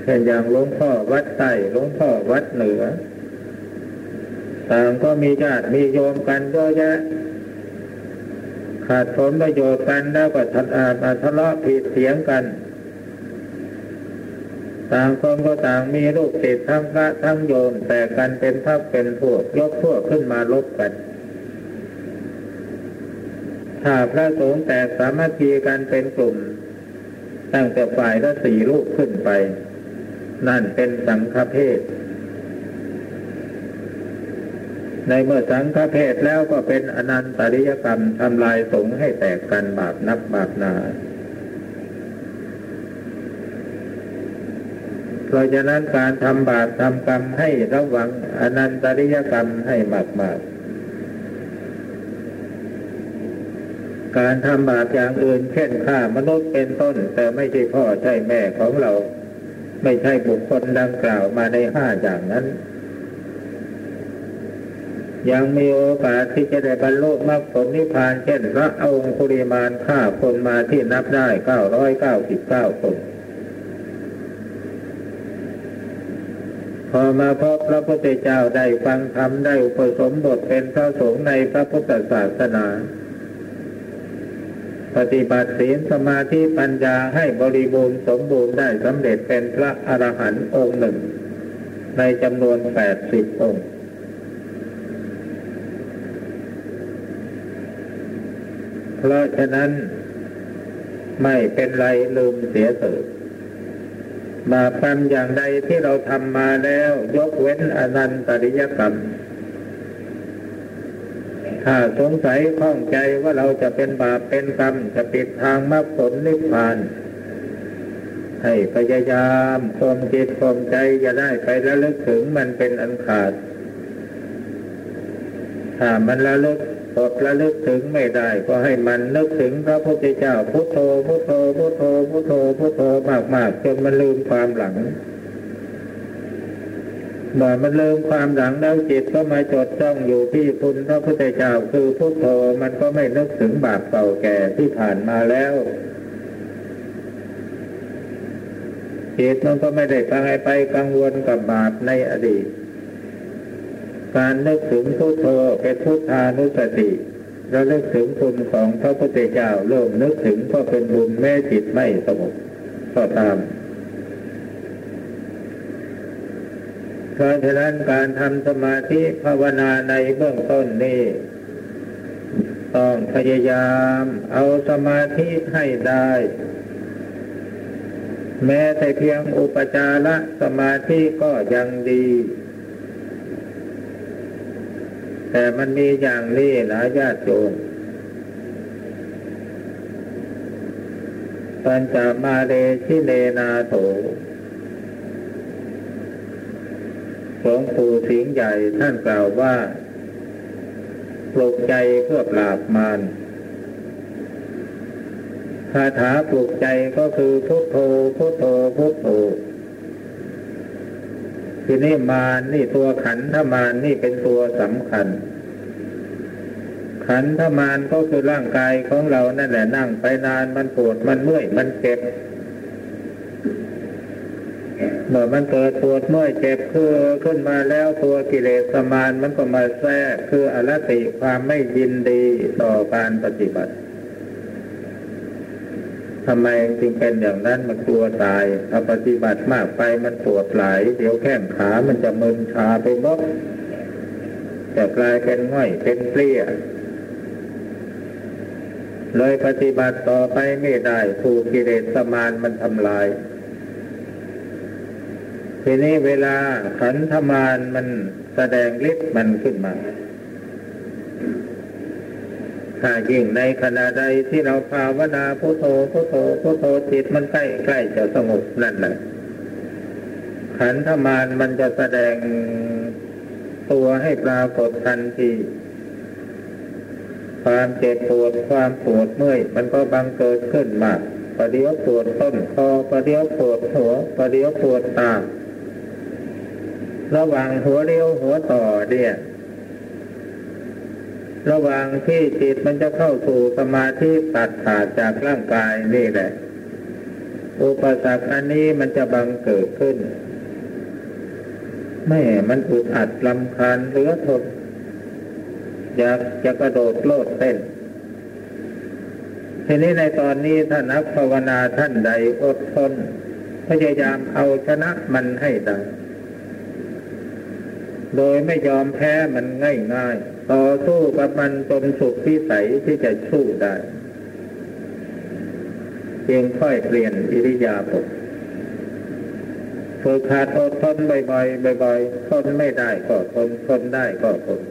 เช่นอย่างหลวงพ่อวัดใต้หลวงพ่อวัดเหนือ ต่างก็มีญาติมีโยมกันเยอะแยะขาดผลประโยชน์กันแล้วก็ทะเลาะผิดเสียงกัน ต่างคนก็ต่างมีลูกศิษย์ทั้งพระทั้งโยมแต่กันเป็นพักเป็นพวกยกพวกขึ้นมาลบกัน ถ้าพระสงฆ์แต่สามัคคีกันเป็นกลุ่ม ตั้งแต่ฝ่ายละสี่ลูกขึ้นไป นั่นเป็นสังฆเพศในเมื่อสังฆเพศแล้วก็เป็นอนันตริยกรรมทำลายสงฆ์ให้แตกกันบาปนับบาปนา พราะฉะนั้นการทำบาปทำกรรมให้ระวังอนันตริยกรรมให้มากมากการทำบาปอย่างอื่น เช่นฆ่ามนุษย์เป็นต้น แต่ไม่ใช่พ่อใช่แม่ของเรา ไม่ใช่บุคคลดังกล่าวมาในห้าอย่างนั้น ยังมีโอกาสที่จะได้บรรลุมรรคผลนิพพาน เช่นพระองค์คุริมานฆ่าคนมาที่นับได้เก้าร้อยเก้าสิบเก้าคน พอมาพบพระพุทธเจ้าได้ฟังธรรมได้อุปสมบทเป็นพระสงฆ์ในพระพุทธศาสนา ปฏิบัติศีลสมาธิปัญญาให้บริบูรณ์สมบูรณ์ได้สำเร็จเป็นพระอรหันต์องค์หนึ่ง ในจำนวนแปดสิบองค์เพราะฉะนั้นไม่เป็นไรลืมเสียเถิด บาปกรรมอย่างใดที่เราทำมาแล้ว ยกเว้นอนันตริยกรรม ถ้าสงสัยข้องใจว่าเราจะเป็นบาปเป็นกรรม จะปิดทางมรรคผลนิพพาน ให้พยายามคมจิตคมใจจะได้ไปแล้วลึกถึงมันเป็นอันขาด ถ้ามันละลึก อดระลึกถึงไม่ได้ ก็ให้มันนึกถึงพระพุทธเจ้า พุทโธ พุทโธ พุทโธ พุทโธ พุทโธมากๆจนมันลืมความหลังเมื่อมันลืมความหลังแล้วจิตก็มาจดจ้องอยู่ที่คุณพระพุทธเจ้าคือพุทโธมันก็ไม่นึกถึงบาปเก่าแก่ที่ผ่านมาแล้วจิตมันก็ไม่ได้ไปไปกังวลกับบาปในอดีต การนึกถึงพุทโธเป็นพุทธานุสติเราเลิกถึงคุณของพระพุทธเจ้าเริ่มนึกถึงก็เป็นบุญแม่จิตไม่สงบก็ตามเพราะฉะนั้นการทำสมาธิภาวนาในเบื้องต้นนี้ ต้องพยายามเอาสมาธิให้ได้ แม้แต่เพียงอุปจารสมาธิก็ยังดี แต่มันมีอย่างนี้นะญาติโยมปัญจมาเรชิเนนาโถหลวงปู่สิงห์ใหญ่ท่านกล่าวว่าปลุกใจเพื่อปราบมารคาถาปลุกใจก็คือพุทโธพุทโธพุทโธ ทีนี้มานี่ตัวขันธมานนี่เป็นตัวสำคัญ ขันธมานก็คือร่างกายของเรานั่นแหละนั่งไปนานมันปวดมันเมื่อยมันเจ็บเมื่อมันเกิดปวดเมื่อยเจ็บคือขึ้นมาแล้วตัวกิเลสมานมันก็มาแทรกคืออรติความไม่ยินดีต่อการปฏิบัติ ทำไมจึงเป็นอย่างนั้นมันกลัวตายถ้าปฏิบัติมากไปมันปวดไหลเดี๋ยวแข้งขามันจะมึนชาไปหมดจะกลายเป็นง่อยเป็นเปรี้ยเลยปฏิบัติต่อไปไม่ได้ถูกกิเลสมานมันทำลายทีนี้เวลาขันธมานมันแสดงฤทธิ์มันขึ้นมา ถ้ายิ่งในขณะใดที่เราภาวนาพุทโธพุทโธพุทโธจิตมันใกล้ใกล้จะสงบนั่นแหละขันธมานมันจะแสดงตัวให้ปรากฏทันทีความเจ็บปวดความปวดเมื่อยมันก็บังเกิดขึ้นมาประเดี๋ยวปวดต้นคอประเดี๋ยวปวดหัวประเดี๋ยวปวดตาระหว่างหัวเรียวหัวต่อเนี่ย ระหว่างที่จิตมันจะเข้าสู่สมาธิตัดขาดจากร่างกายนี่แหละ อุปสรรคอันนี้มันจะบังเกิดขึ้นแม่มันอุดอัดลำคาญเหลือทนอยากจะกระโดดโลดเต้น ทีนี้ในตอนนี้ท่านนักภาวนาท่านใดอดทน พยายามเอาชนะมันให้ได้ โดยไม่ยอมแพ้มันง่ายๆ ต่อสู้กับมันจนสุดที่ใสที่จะสู้ได้เพียงค่อยเปลี่ยนอิริยาบถฝึกขาดอดทนบ่อยๆบ่อยๆทนไม่ได้ก็ทนทนได้ก็ทน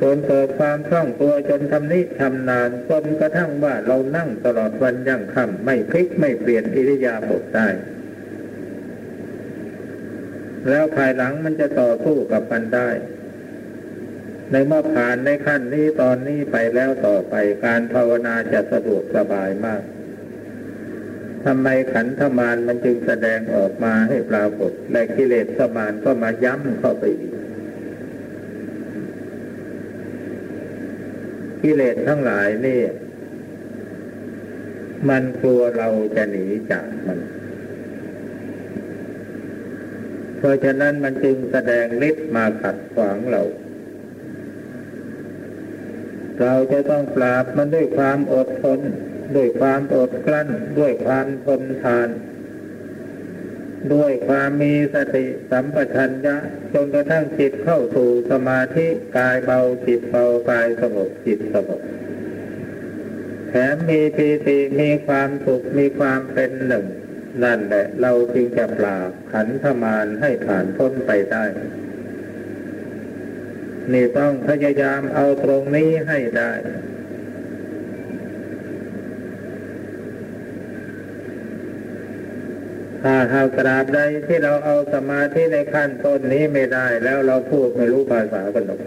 จนเกิดความคล่องตัวจนทำนิทำนานจนกระทั่งว่าเรานั่งตลอดวันยั่งค่ำไม่พลิกไม่เปลี่ยนอิริยาบถได้ แล้วภายหลังมันจะต่อสู้กับมันได้ ในเมื่อผ่านในขั้นนี้ตอนนี้ไปแล้วต่อไปการภาวนาจะสะดวกสบายมากทำไมขันธมานมันจึงแสดงออกมาให้ปรากฏ และกิเลสสมานก็มาย้ำเข้าไปอีก กิเลสทั้งหลายนี่ มันกลัวเราจะหนีจากมัน เพราะฉะนั้นมันจึงแสดงฤทธิ์มาขัดขวางเรา เราจะต้องปราบมันด้วยความอดทน ด้วยความอดกลั้น ด้วยความทนทาน ด้วยความมีสติสัมปชัญญะจนกระทั่งจิตเข้าสู่สมาธิกายเบาจิตเบากายสงบจิตสงบแถมมีปีติมีความสุขมีความเป็นหนึ่ง นั่นแหละ เราจึงจะปราบขันธมารให้ผ่านพ้นไปได้ นี่ต้องพยายามเอาตรงนี้ให้ได้ ถ้าหากตราบใดที่เราเอาสมาธิในขั้นต้นนี้ไม่ได้ แล้วเราพูดไม่รู้ภาษากันหรอก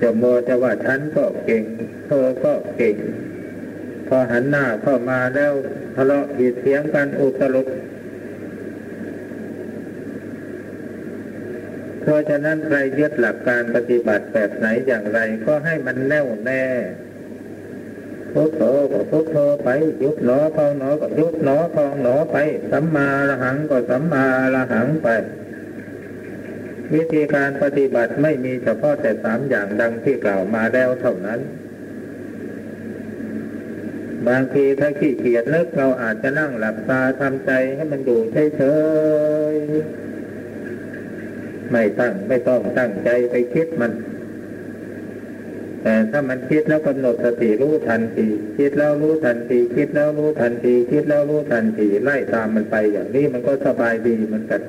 จะโมจะว่าฉันก็เก่งเธอก็เก่ง พอหันหน้าเข้ามาแล้วทะเลาะบีดเสียงกันอุตลุด เพราะฉะนั้นใครยึดหลักการปฏิบัติแบบไหนอย่างไร ก็ให้มันแน่วแน่พุทโธก็พุทโธไป ยุบหนอพองหนอก็ยุบหนอพองหนอไป สัมมาละหังก็สัมมาละหังไป วิธีการปฏิบัติไม่มีเฉพาะแต่สามอย่างดังที่กล่าวมาแล้วเท่านั้น บางทีถ้าขี้เกียจนึกเราอาจจะนั่งหลับตาทำใจให้มันอยู่เฉยๆ ไม่ตั้งไม่ต้องตั้งใจไปคิดมัน แต่ถ้ามันคิดแล้วกำหนดสติรู้ทันทีคิดแล้วรู้ทันทีคิดแล้วรู้ทันทีคิดแล้วรู้ทันทีไล่ตามมันไปอย่างนี้มันก็สบายดีเหมือนกัน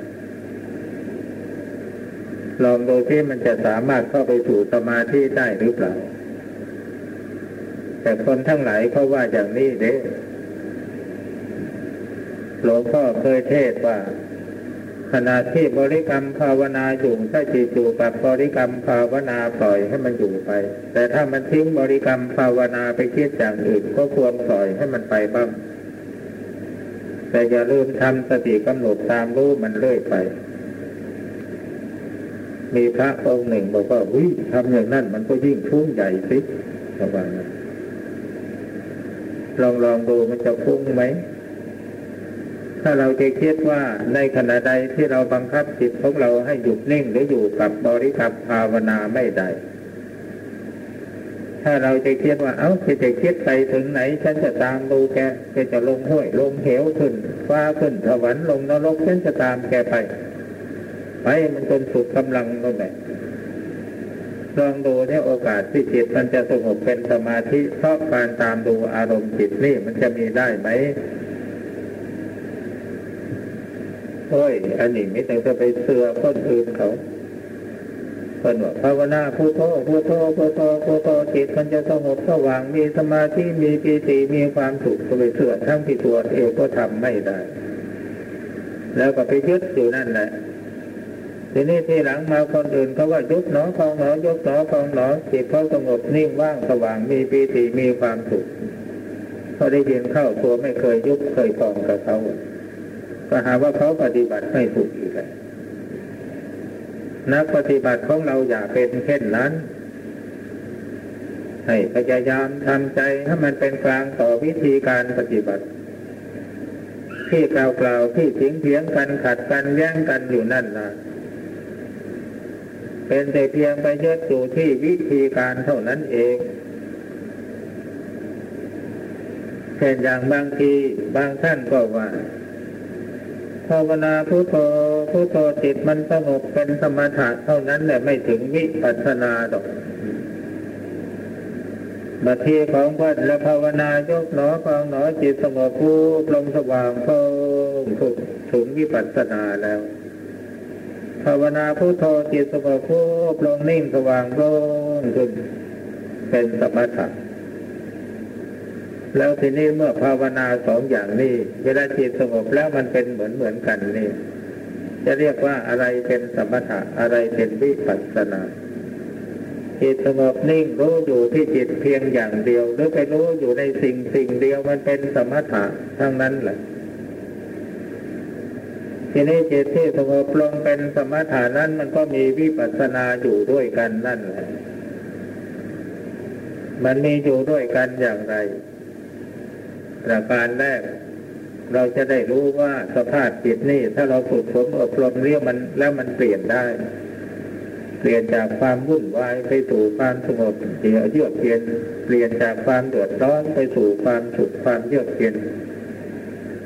ลองดูที่มันจะสามารถเข้าไปสู่สมาธิได้หรือเปล่า แต่คนทั้งหลายเขาว่าอย่างนี้เด้หลวงพ่อเคยเทศว่า ขณะที่บริกรรมภาวนาอยู่ถ้าจิตอยู่กับบริกรรมภาวนาปล่อยให้มันอยู่ไป แต่ถ้ามันทิ้งบริกรรมภาวนาไปคิดอย่างอื่นก็ควรปล่อยให้มันไปบ้าง แต่อย่าลืมทำสติกำหนดตามรู้มันเรื่อยไป มีพระองค์หนึ่งบอกว่าวิทำอย่างนั้นมันก็ยิ่งฟุ้งใหญ่สิระวังลองลองดูมันจะฟุ้งไหม ถ้าเราจะคิดว่าในขณะใดที่เราบังคับจิตของเราให้หยุดนิ่งหรืออยู่กับบริกรรมภาวนาไม่ได้ ถ้าเราจะคิดว่า เอ้าจะคิดไปถึงไหน ฉันจะตามดูแกแกจะลงห้วยลงเหวขึ้นฟ้าขึ้นสวรรค์ลงนรกฉันจะตามแกไปไปมันจนสุดกำลังลงไหนลองดูเนี่ยโอกาสที่จิตมันจะสงบเป็นสมาธิเพราะการตามดูอารมณ์จิตนี่มันจะมีได้ไหม โอ้ย อันนี้ไม่ต้องจะไปเสือคนอื่นเขาคนว่าภาวนาพุทโธพุทโธพุทโธพุทโธจิตมันจะสงบสว่างมีสมาธิมีปีติมีความสุขก็ไปเสือทั้งที่ตัวเองก็ทำไม่ได้ แล้วก็ไปยึดอยู่นั่นแหละทีนี้ที่หลังมาคนอื่นเขาว่ายุบหนอพองหนอยกหนอพองหนอจิตเขาสงบนิ่งว่างสว่างมีปีติมีความสุขเขาได้ยินเข้าตัวไม่เคยยุบเคยพองกับเขา ก็หาว่าเขาปฏิบัติไม่ถูกอีกแล้วนักปฏิบัติของเราอย่าเป็นเช่นนั้น ให้พยายามทำใจให้มันเป็นกลางต่อวิธีการปฏิบัติ ที่กล่าวกล่าวที่สิงเพียงกันขัดกันแย่งกันอยู่นั่นนะเป็นแต่เพียงไปยึดอยู่ที่วิธีการเท่านั้นเองเช่นอย่างบางทีบางท่านก็ว่า ภาวนาพุทโธพุทโธจิตมันสงบเป็นสมถะเท่านั้นแหละไม่ถึงวิปัสสนาดอกบัดทีของพันและภาวนายกหนอฟังหนอจิตสงบผู้ลมสว่างเพิ่มถึงวิปัสสนาแล้วภาวนาพุทโธจิตสงบผู้ลงนิ่งสว่างโล่งขึ้นเป็นสมถะ แล้วทีนี้เมื่อภาวนาสองอย่างนี้ เวลาจิตสงบแล้วมันเป็นเหมือนเหมือนกันนี่ จะเรียกว่าอะไรเป็นสมถะอะไรเป็นวิปัสสนาจิตสงบนิ่งรู้อยู่ที่จิตเพียงอย่างเดียว หรือไปรู้อยู่ในสิ่งสิ่งเดียวมันเป็นสมถะทั้งนั้นแหละ ทีนี้จิตที่สงบลงเป็นสมถะนั้นมันก็มีวิปัสสนาอยู่ด้วยกันนั่นแหละมันมีอยู่ด้วยกันอย่างไร ประการแรก เราจะได้รู้ว่าสภาพจิตนี่ถ้าเราฝึกฝนอบรมเรียกมันแล้วมันเปลี่ยนได้ เปลี่ยนจากความวุ่นวายไปสู่ความสงบเยือกเยือกเย็นเปลี่ยนจากความเดือดร้อนไปสู่ความสุขความเยือกเย็น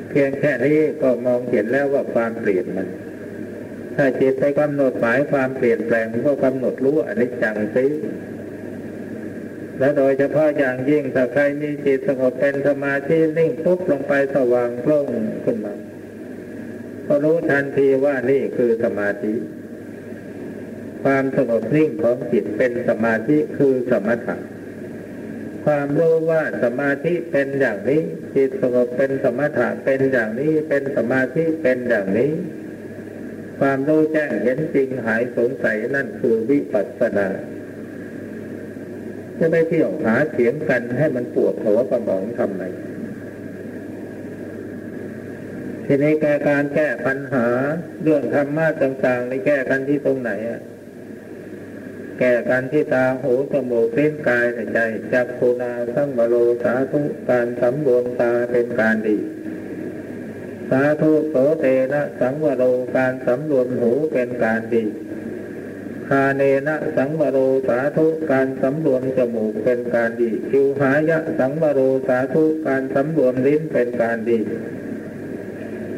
เพียงแค่นี้ก็มองเห็นแล้วว่าความเปลี่ยนมัน ถ้าจิตไปกำหนดหมายความเปลี่ยนแปลงก็กำหนดรู้อนิจจังซิ และโดยเฉพาะอย่างยิ่งถ้าใครมีจิตสงบเป็นสมาธินิ่งปุ๊บลงไปสว่างโปร่งขึ้นมาก็รู้ทันทีว่านี่คือสมาธิ ความสงบนิ่งของจิตเป็นสมาธิคือสมถะความรู้ว่าสมาธิเป็นอย่างนี้ จิตสงบเป็นสมถะเป็นอย่างนี้เป็นสมาธิเป็นอย่างนี้ ความรู้แจ้งเห็นจริงหายสงสัยนั่นคือวิปัสสนา จะไม่เที่ยวหาเถียงกันให้มันปวดหัวประมองทำไมทีนี้แก้การแก้ปัญหาเรื่องธรรมะต่างๆในแก้กันที่ตรงไหนอะแก่กันที่ตาหูจมูกลิ้นกายใจจักคูนาสังบโลสาธุการสำรวมตาเป็นการดี สาธุโสเตนะสังวโรการสำรวมหูเป็นการดี คาเนนะสังวโรสาธุการสำรวมจมูกเป็นการดีคิวหายะสังวโรสาธุการสำรวมลิ้นเป็นการดี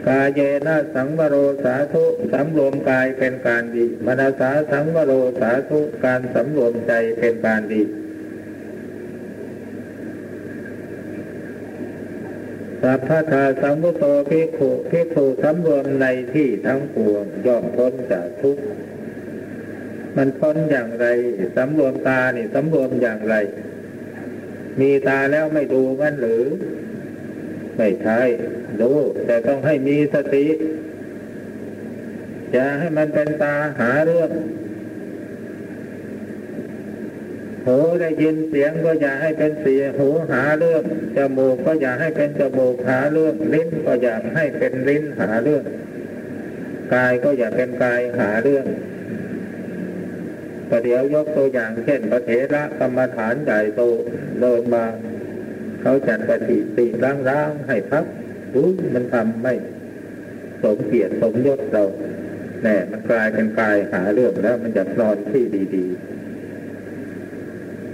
กายเยนะสังวโรสาธุสำรวมกายเป็นการดีมนาสาสังวโรสาธุการสำรวมใจเป็นการดีสัพพทาสังวุโตภิกขุภิกขุสำรวมในที่ทั้งปวงย่อมพ้นจากทุกข์ มันพ้นอย่างไรสำรวมตานี่สำรวมอย่างไร มีตาแล้วไม่ดูมันหรือ ไม่ใช่ดู แต่ต้องให้มีสติ อย่าให้มันเป็นตาหาเรื่องหูได้ยินเสียงก็อย่าให้เป็นเสียหูหาเรื่องจมูกก็อย่าให้เป็นจมูกหาเรื่องลิ้นก็อย่าให้เป็นลิ้นหาเรื่องกายก็อย่าเป็นกายหาเรื่อง ประเดี๋ยวยกตัวอย่างเช่น พระเถระกรรมฐานใหญ่โตเดินมา เขาจัดปฏิติร่างๆให้พักรู้มันทำไม่สมเกียรติสมยศเราแน่มันกลายเป็นกายหาเรื่องแล้วมันจะนอนที่ดีๆ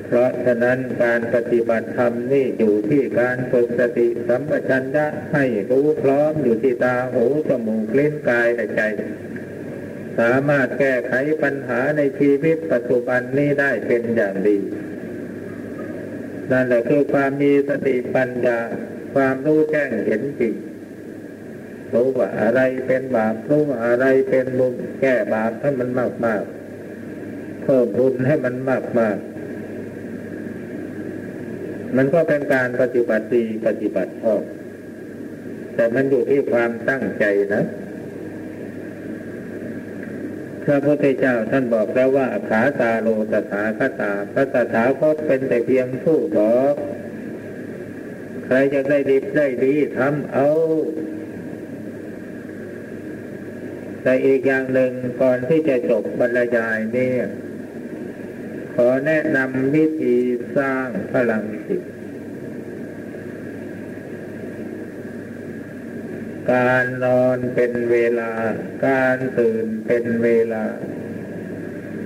เพราะฉะนั้นการปฏิบัติธรรมนี่อยู่ที่การฝึกสติสัมปชัญญะให้รู้พร้อมอยู่ที่ตาหูจมูกลิ้นกายและใจ สามารถแก้ไขปัญหาในชีวิตปัจจุบันนี้ได้เป็นอย่างดี นั่นแหละคือความมีสติปัญญา ความรู้แจ้งเห็นจริงรู้ว่าอะไรเป็นบาปรู้ว่าอะไรเป็นบุญแก้บาปให้มันมากมากเพิ่มบุญให้มันมากมากมันก็เป็นการปฏิบัติดีปฏิบัติชอบแต่มันอยู่ที่ความตั้งใจนะ พระพุทธเจ้าท่านบอกแล้วว่าขาตาโลตถาคตา พระตถาคตเป็นแต่เพียงผู้บอกใครจะได้ดีได้ดีทำเอา แต่อีกอย่างหนึ่งก่อนที่จะจบบรรยายนี่ขอแนะนำวิธีสร้างพลังจิต การนอนเป็นเวลา การตื่นเป็นเวลา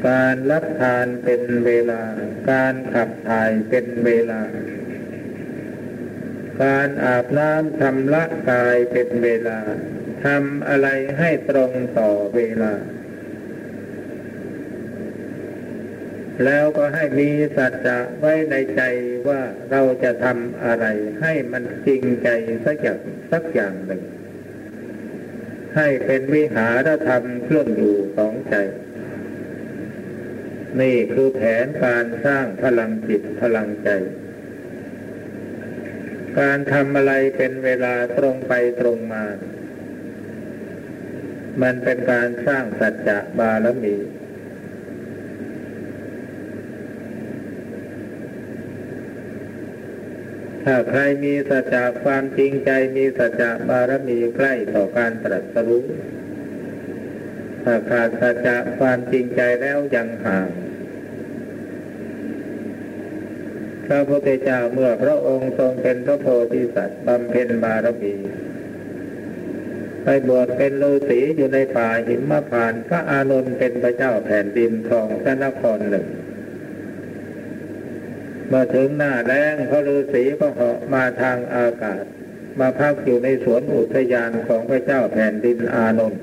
การรับทานเป็นเวลา การขับถ่ายเป็นเวลา การอาบน้ำชำระกายเป็นเวลาทำอะไรให้ตรงต่อเวลา แล้วก็ให้มีสัจจะไว้ในใจว่าเราจะทำอะไรให้มันจริงใจสักอย่างสักอย่างหนึ่ง ให้เป็นวิหารธรรมเครื่องอยู่ของใจ นี่คือแผนการสร้างพลังจิตพลังใจ การทำอะไรเป็นเวลาตรงไปตรงมา มันเป็นการสร้างสัจจะบารมี ถ้าใครมีสัจจะความจริงใจมีสัจจะบารมีใกล้ต่อการตรัสรู้ถ้าขาดสัจจะความจริงใจแล้วยังห่างพระพุทธเจ้าเมื่อพระองค์ทรงเป็นพระโพธิสัตว์บำเพ็ญบารมีไปบวชเป็นฤาษีอยู่ในป่าหิมพานพระอานนท์เป็นพระเจ้าแผ่นดินของพระนครหนึ่ง มาถึงหน้าแรงพระฤาษีก็เหาะมาทางอากาศ มาพักอยู่ในสวนอุทยานของพระเจ้าแผ่นดินอานนท์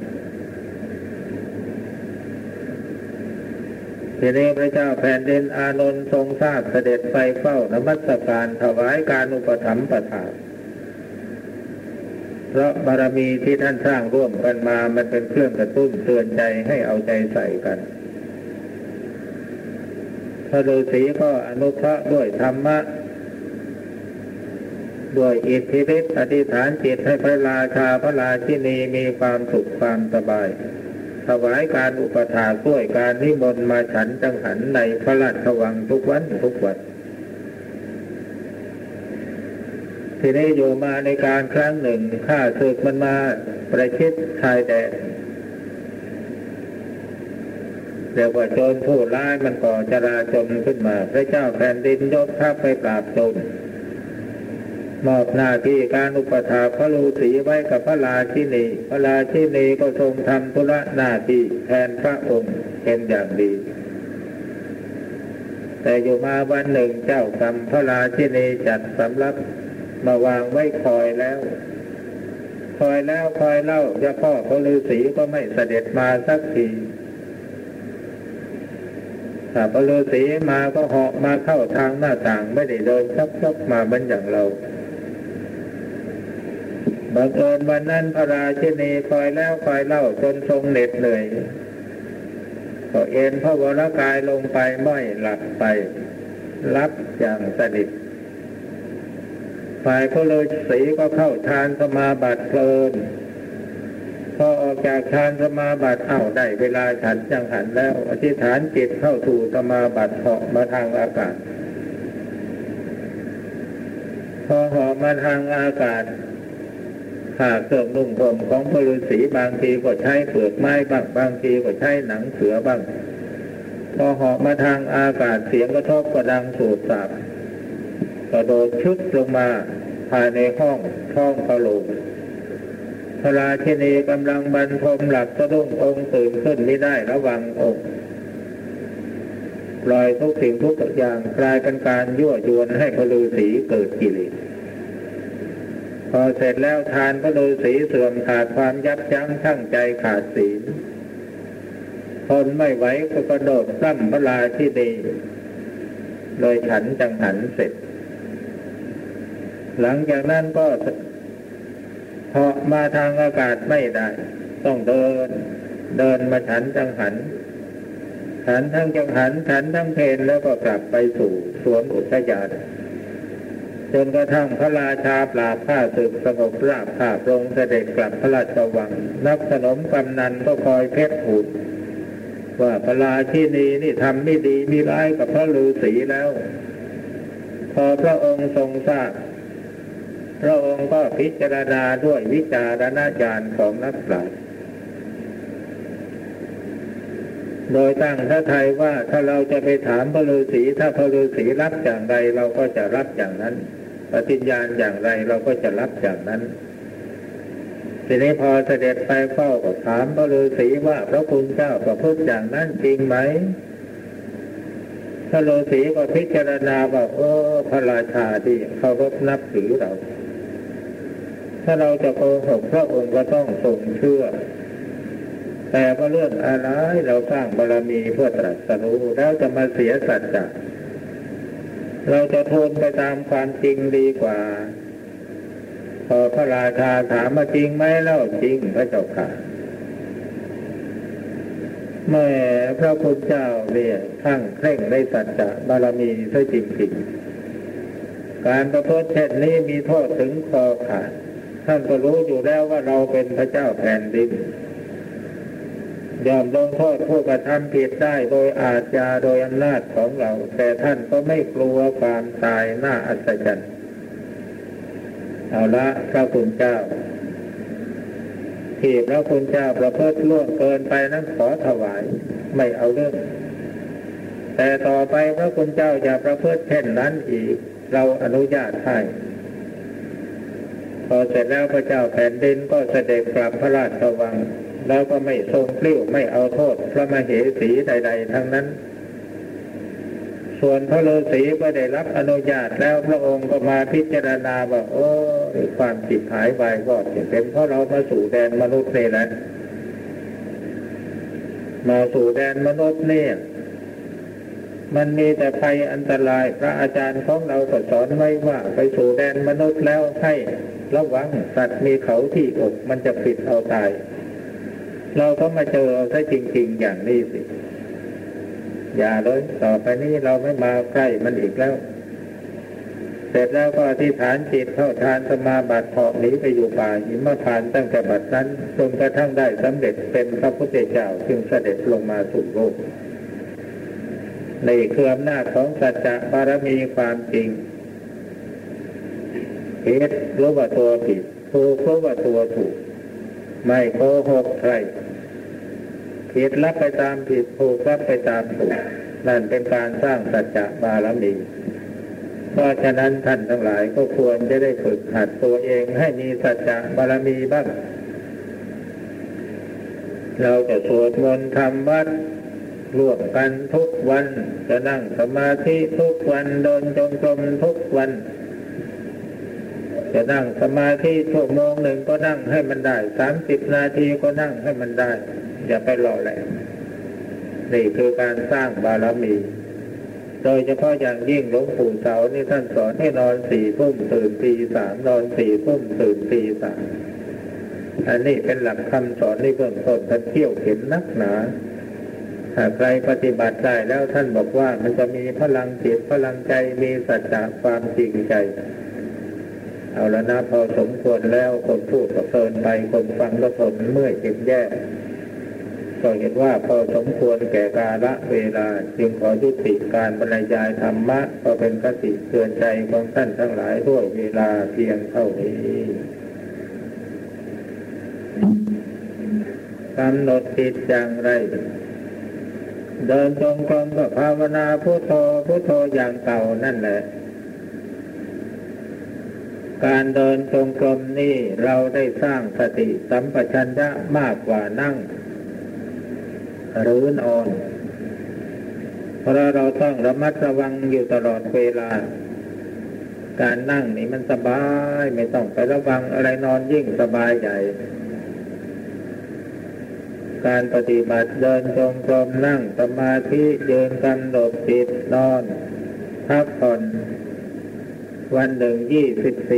ทีนี้พระเจ้าแผ่นดินอานนท์ทรงทราบเสด็จไปเฝ้านมัสการถวายการอุปถัมภ์ประทานเพราะบารมีที่ท่านสร้างร่วมกันมามันเป็นเครื่องกระตุ้นเตือนใจให้เอาใจใส่กัน พระฤาษีก็อนุเคราะห์ด้วยธรรมะ ด้วยอิทธิฤทธิอธิษฐานจิตให้พระราชาพระราชินีมีความสุขความสบายถวายการอุปถาด้วยการนิมนต์มาฉันจังหันในพระราชวังทุกวันทุกวันทีนี้อยู่มาในการครั้งหนึ่งข้าศึกมันมาประชิดชายแดน เรียกว่าโจรผู้ร้ายมันก่อจราจนขึ้นมา พระเจ้าแผ่นดินยกทัพไปปราบโจรมอบหน้าที่การอุปถาพระฤาษีไว้กับพระราชินี พระราชินีก็ทรงทำธุระหน้าที่แทนพระองค์เป็นอย่างดี แต่อยู่มาวันหนึ่งเจ้ากรรมพระราชินีจัดสำรับมาวางไว้คอยแล้ว คอยแล้วคอยเล่าเจ้าพ่อพระฤาษีก็ไม่เสด็จมาสักที ถ้าพระฤาษีมาก็เหาะมาเข้าทางหน้าต่างไม่ได้เดินชักชักมาเหมือนอย่างเราบังเอิญวันนั้นพระราชินีคอยแล้วคอยเล่าจนทรงเหน็ดเหนื่อยก็เอ็นพระวรกายลงไปม้อยหลับไป รับอย่างสนิทฝ่ายพระฤาษีก็เข้าฌานสมาบัติเพลิน พอออกจากฌานสมาบัติเอ้าได้เวลาฉันจังหันแล้ว อธิษฐานจิตเข้าสู่สมาบัติเหาะมาทางอากาศ พอเหาะมาทางอากาศผ้าเครื่องนุ่งห่มของพระฤาษีบางทีก็ใช้เปลือกไม้บ้างบางทีก็ใช้หนังเสือบ้าง พอเหาะมาทางอากาศเสียงกระทบกระดังสูดสาบกระโดดชุดลงมาภายในห้องท้องพระโลง พระราชินีกำลังบรรทมหลับสะดุ้งองค์ตื่นขึ้นไม่ได้ระวังองค์ปล่อยทุกสิ่งทุกอย่างกลายเป็นการยั่วยวนให้พระฤาษีเกิดกิเลสพอเสร็จแล้วทานก็โดยสีเสื่อมขาดความยับยั้งชั่งใจขาดศีลทนไม่ไหวก็กระโดดซ้ำพระราที่ดีโดยฉันจังหันเสร็จ หลังจากนั้นก็ พอมาทางอากาศไม่ได้ ต้องเดิน เดินมาฉันจังหัน ฉันทั้งจังหัน ฉันทั้งเพนแล้วก็กลับไปสู่สวนอุทยานจนกระทั่งพระราชาปราบผ้าศึกสงบราบผ้าลงเสด็จกลับพระราชวัง นักสนมกำนันก็คอยเพชรหูดว่าพระราชินีนี่ทำไม่ดีมีร้ายกับพระฤาษีแล้ว พอพระองค์ทรงทราบ พระองค์ก็พิจารณาด้วยวิจารณญาณของนักปราชญ์โดยตั้งพระทัยว่าถ้าเราจะไปถามพระฤาษีถ้าพระฤาษีรับอย่างไรเราก็จะรับอย่างนั้น ปฏิญญาณอย่างไรเราก็จะรับอย่างนั้น ทีนี้พอเสด็จไปเฝ้าก็ถามพระฤาษีว่าพระคุณเจ้าประพฤติอย่างนั้นจริงไหมพระฤาษีก็พิจารณาว่าโอ้พระราชาที่เขารพนับถือเรา ถ้าเราจะโกหกพระองค์ก็ต้องทรงเชื่อ แต่ว่าเรื่องอะไรเราสร้างบารมีเพื่อตรัสรู้แล้วจะมาเสียสัจจะเราจะทนไปตามความจริงดีกว่า พอพระราชาถามมาจริงไหมเล่าจริงพระเจ้าค่ะเมื่อพระคุณเจ้าเนี่ยทั้งเคร่งในสัจจะบารมีซะจริงๆการประพฤติเช่นนี้มีโทษถึงคอขาด ท่านก็รู้อยู่แล้วว่าเราเป็นพระเจ้าแผ่นดินยอมลงโทษผู้กระทำผิดได้โดยอาญาโดยอำนาจของเรา แต่ท่านก็ไม่กลัวความตายหน้าอัศจรรย์เอาละพระคุณเจ้าที่พระคุณเจ้าประพฤติล่วงเกินไปนั้นขอถวาย ไม่เอาเรื่อง แต่ต่อไปพระคุณเจ้าอย่าประพฤติเช่นนั้นอีก เราอนุญาตให้ พอเสร็จแล้วพระเจ้าแผ่นดินก็เสด็จกลับพระราชวัง แล้วก็ไม่ทรงปลิ้วไม่เอาโทษพระมเหสีใด ๆ ทั้งนั้น ส่วนพระฤาษีก็ได้รับอนุญาตแล้วพระองค์ก็มาพิจารณาว่าโอ้ความผิดหายไปก็เป็นเพราะเรามาสู่แดนมนุษย์นี่แหละมาสู่แดนมนุษย์เนี่ยมันมีแต่ภัยอันตราย พระอาจารย์ของเราก็สอนไว้ว่า ไปสู่แดนมนุษย์แล้วให้ ระวังสัตว์มีเขาที่อกมันจะปิดเอาตาย เราก็มาเจอเอาจริง ๆ อย่างนี้สิ อย่าเลยต่อไปนี้เราไม่มาใกล้มันอีกแล้ว เสร็จแล้วก็ที่ฐานจิตเข้าทานสมาบัติเถาะหนีไปอยู่ป่าหิมพานตั้งแต่บัดนั้นจนกระทั่งได้สำเร็จเป็นพระพุทธเจ้าจึงเสด็จลงมาสู่โลกในคืออำนาจของสัจจะบารมีความจริง ผิดรู้ว่าตัวผิดถูกรู้ว่าตัวถูก ไม่โกหกใครผิดรับไปตามผิดถูกรับไปตามถูกนั่นเป็นการสร้างสัจจะบารมีเพราะฉะนั้นท่านทั้งหลายก็ควรจะได้ฝึกหัดตัวเองให้มีสัจจะบารมีบ้าง เราจะสวดมนต์ทำวัดร่วมกันทุกวัน จะนั่งสมาธิทุกวันเดินจงกรมทุกวัน จะนั่งสมาธิชั่วโมงหนึ่งก็นั่งให้มันได้สามสิบนาทีก็นั่งให้มันได้ อย่าไปหล่อแหลมนี่คือการสร้างบารมี โดยเฉพาะอย่างยิ่งหลวงปู่เสานี่ท่านสอนให้นอนสี่ทุ่มตื่นตีสามนอนสี่ทุ่มตื่นตีสามอันนี้เป็นหลักคำสอนในเบื้องต้นท่านเที่ยวเข็นนักหนาถ้าใครปฏิบัติได้แล้วท่านบอกว่ามันจะมีพลังจิตพลังใจมีสัจจะความจริงใจ เอาละนะพอสมควรแล้วคนพูดก็เพลินไปคนฟังก็ทนเมื่อยเจ็บแย่ก็เห็นว่าพอสมควรแก่กาละเวลา จึงขอยุติการบรรยายธรรมะก็เป็นคติเตือนใจของท่านทั้งหลายด้วยเวลาเพียงเท่านี้กำหนดจิตอย่างไร เดินจงกรมก็ภาวนาพุทโธพุทโธอย่างเก่านั่นแหละ การเดินจงกรมนี่เราได้สร้างสติสัมปชัญญะมากกว่านั่ง หรือนอน เพราะเราต้องระมัดระวังอยู่ตลอดเวลา การนั่งนี่มันสบายไม่ต้องไประวังอะไรนอนยิ่งสบายใหญ่การปฏิบัติเดินจงกรมนั่งสมาธิเดินกันหลบจิตนอน พักผ่อน วันหนึ่งยี่สิบสี่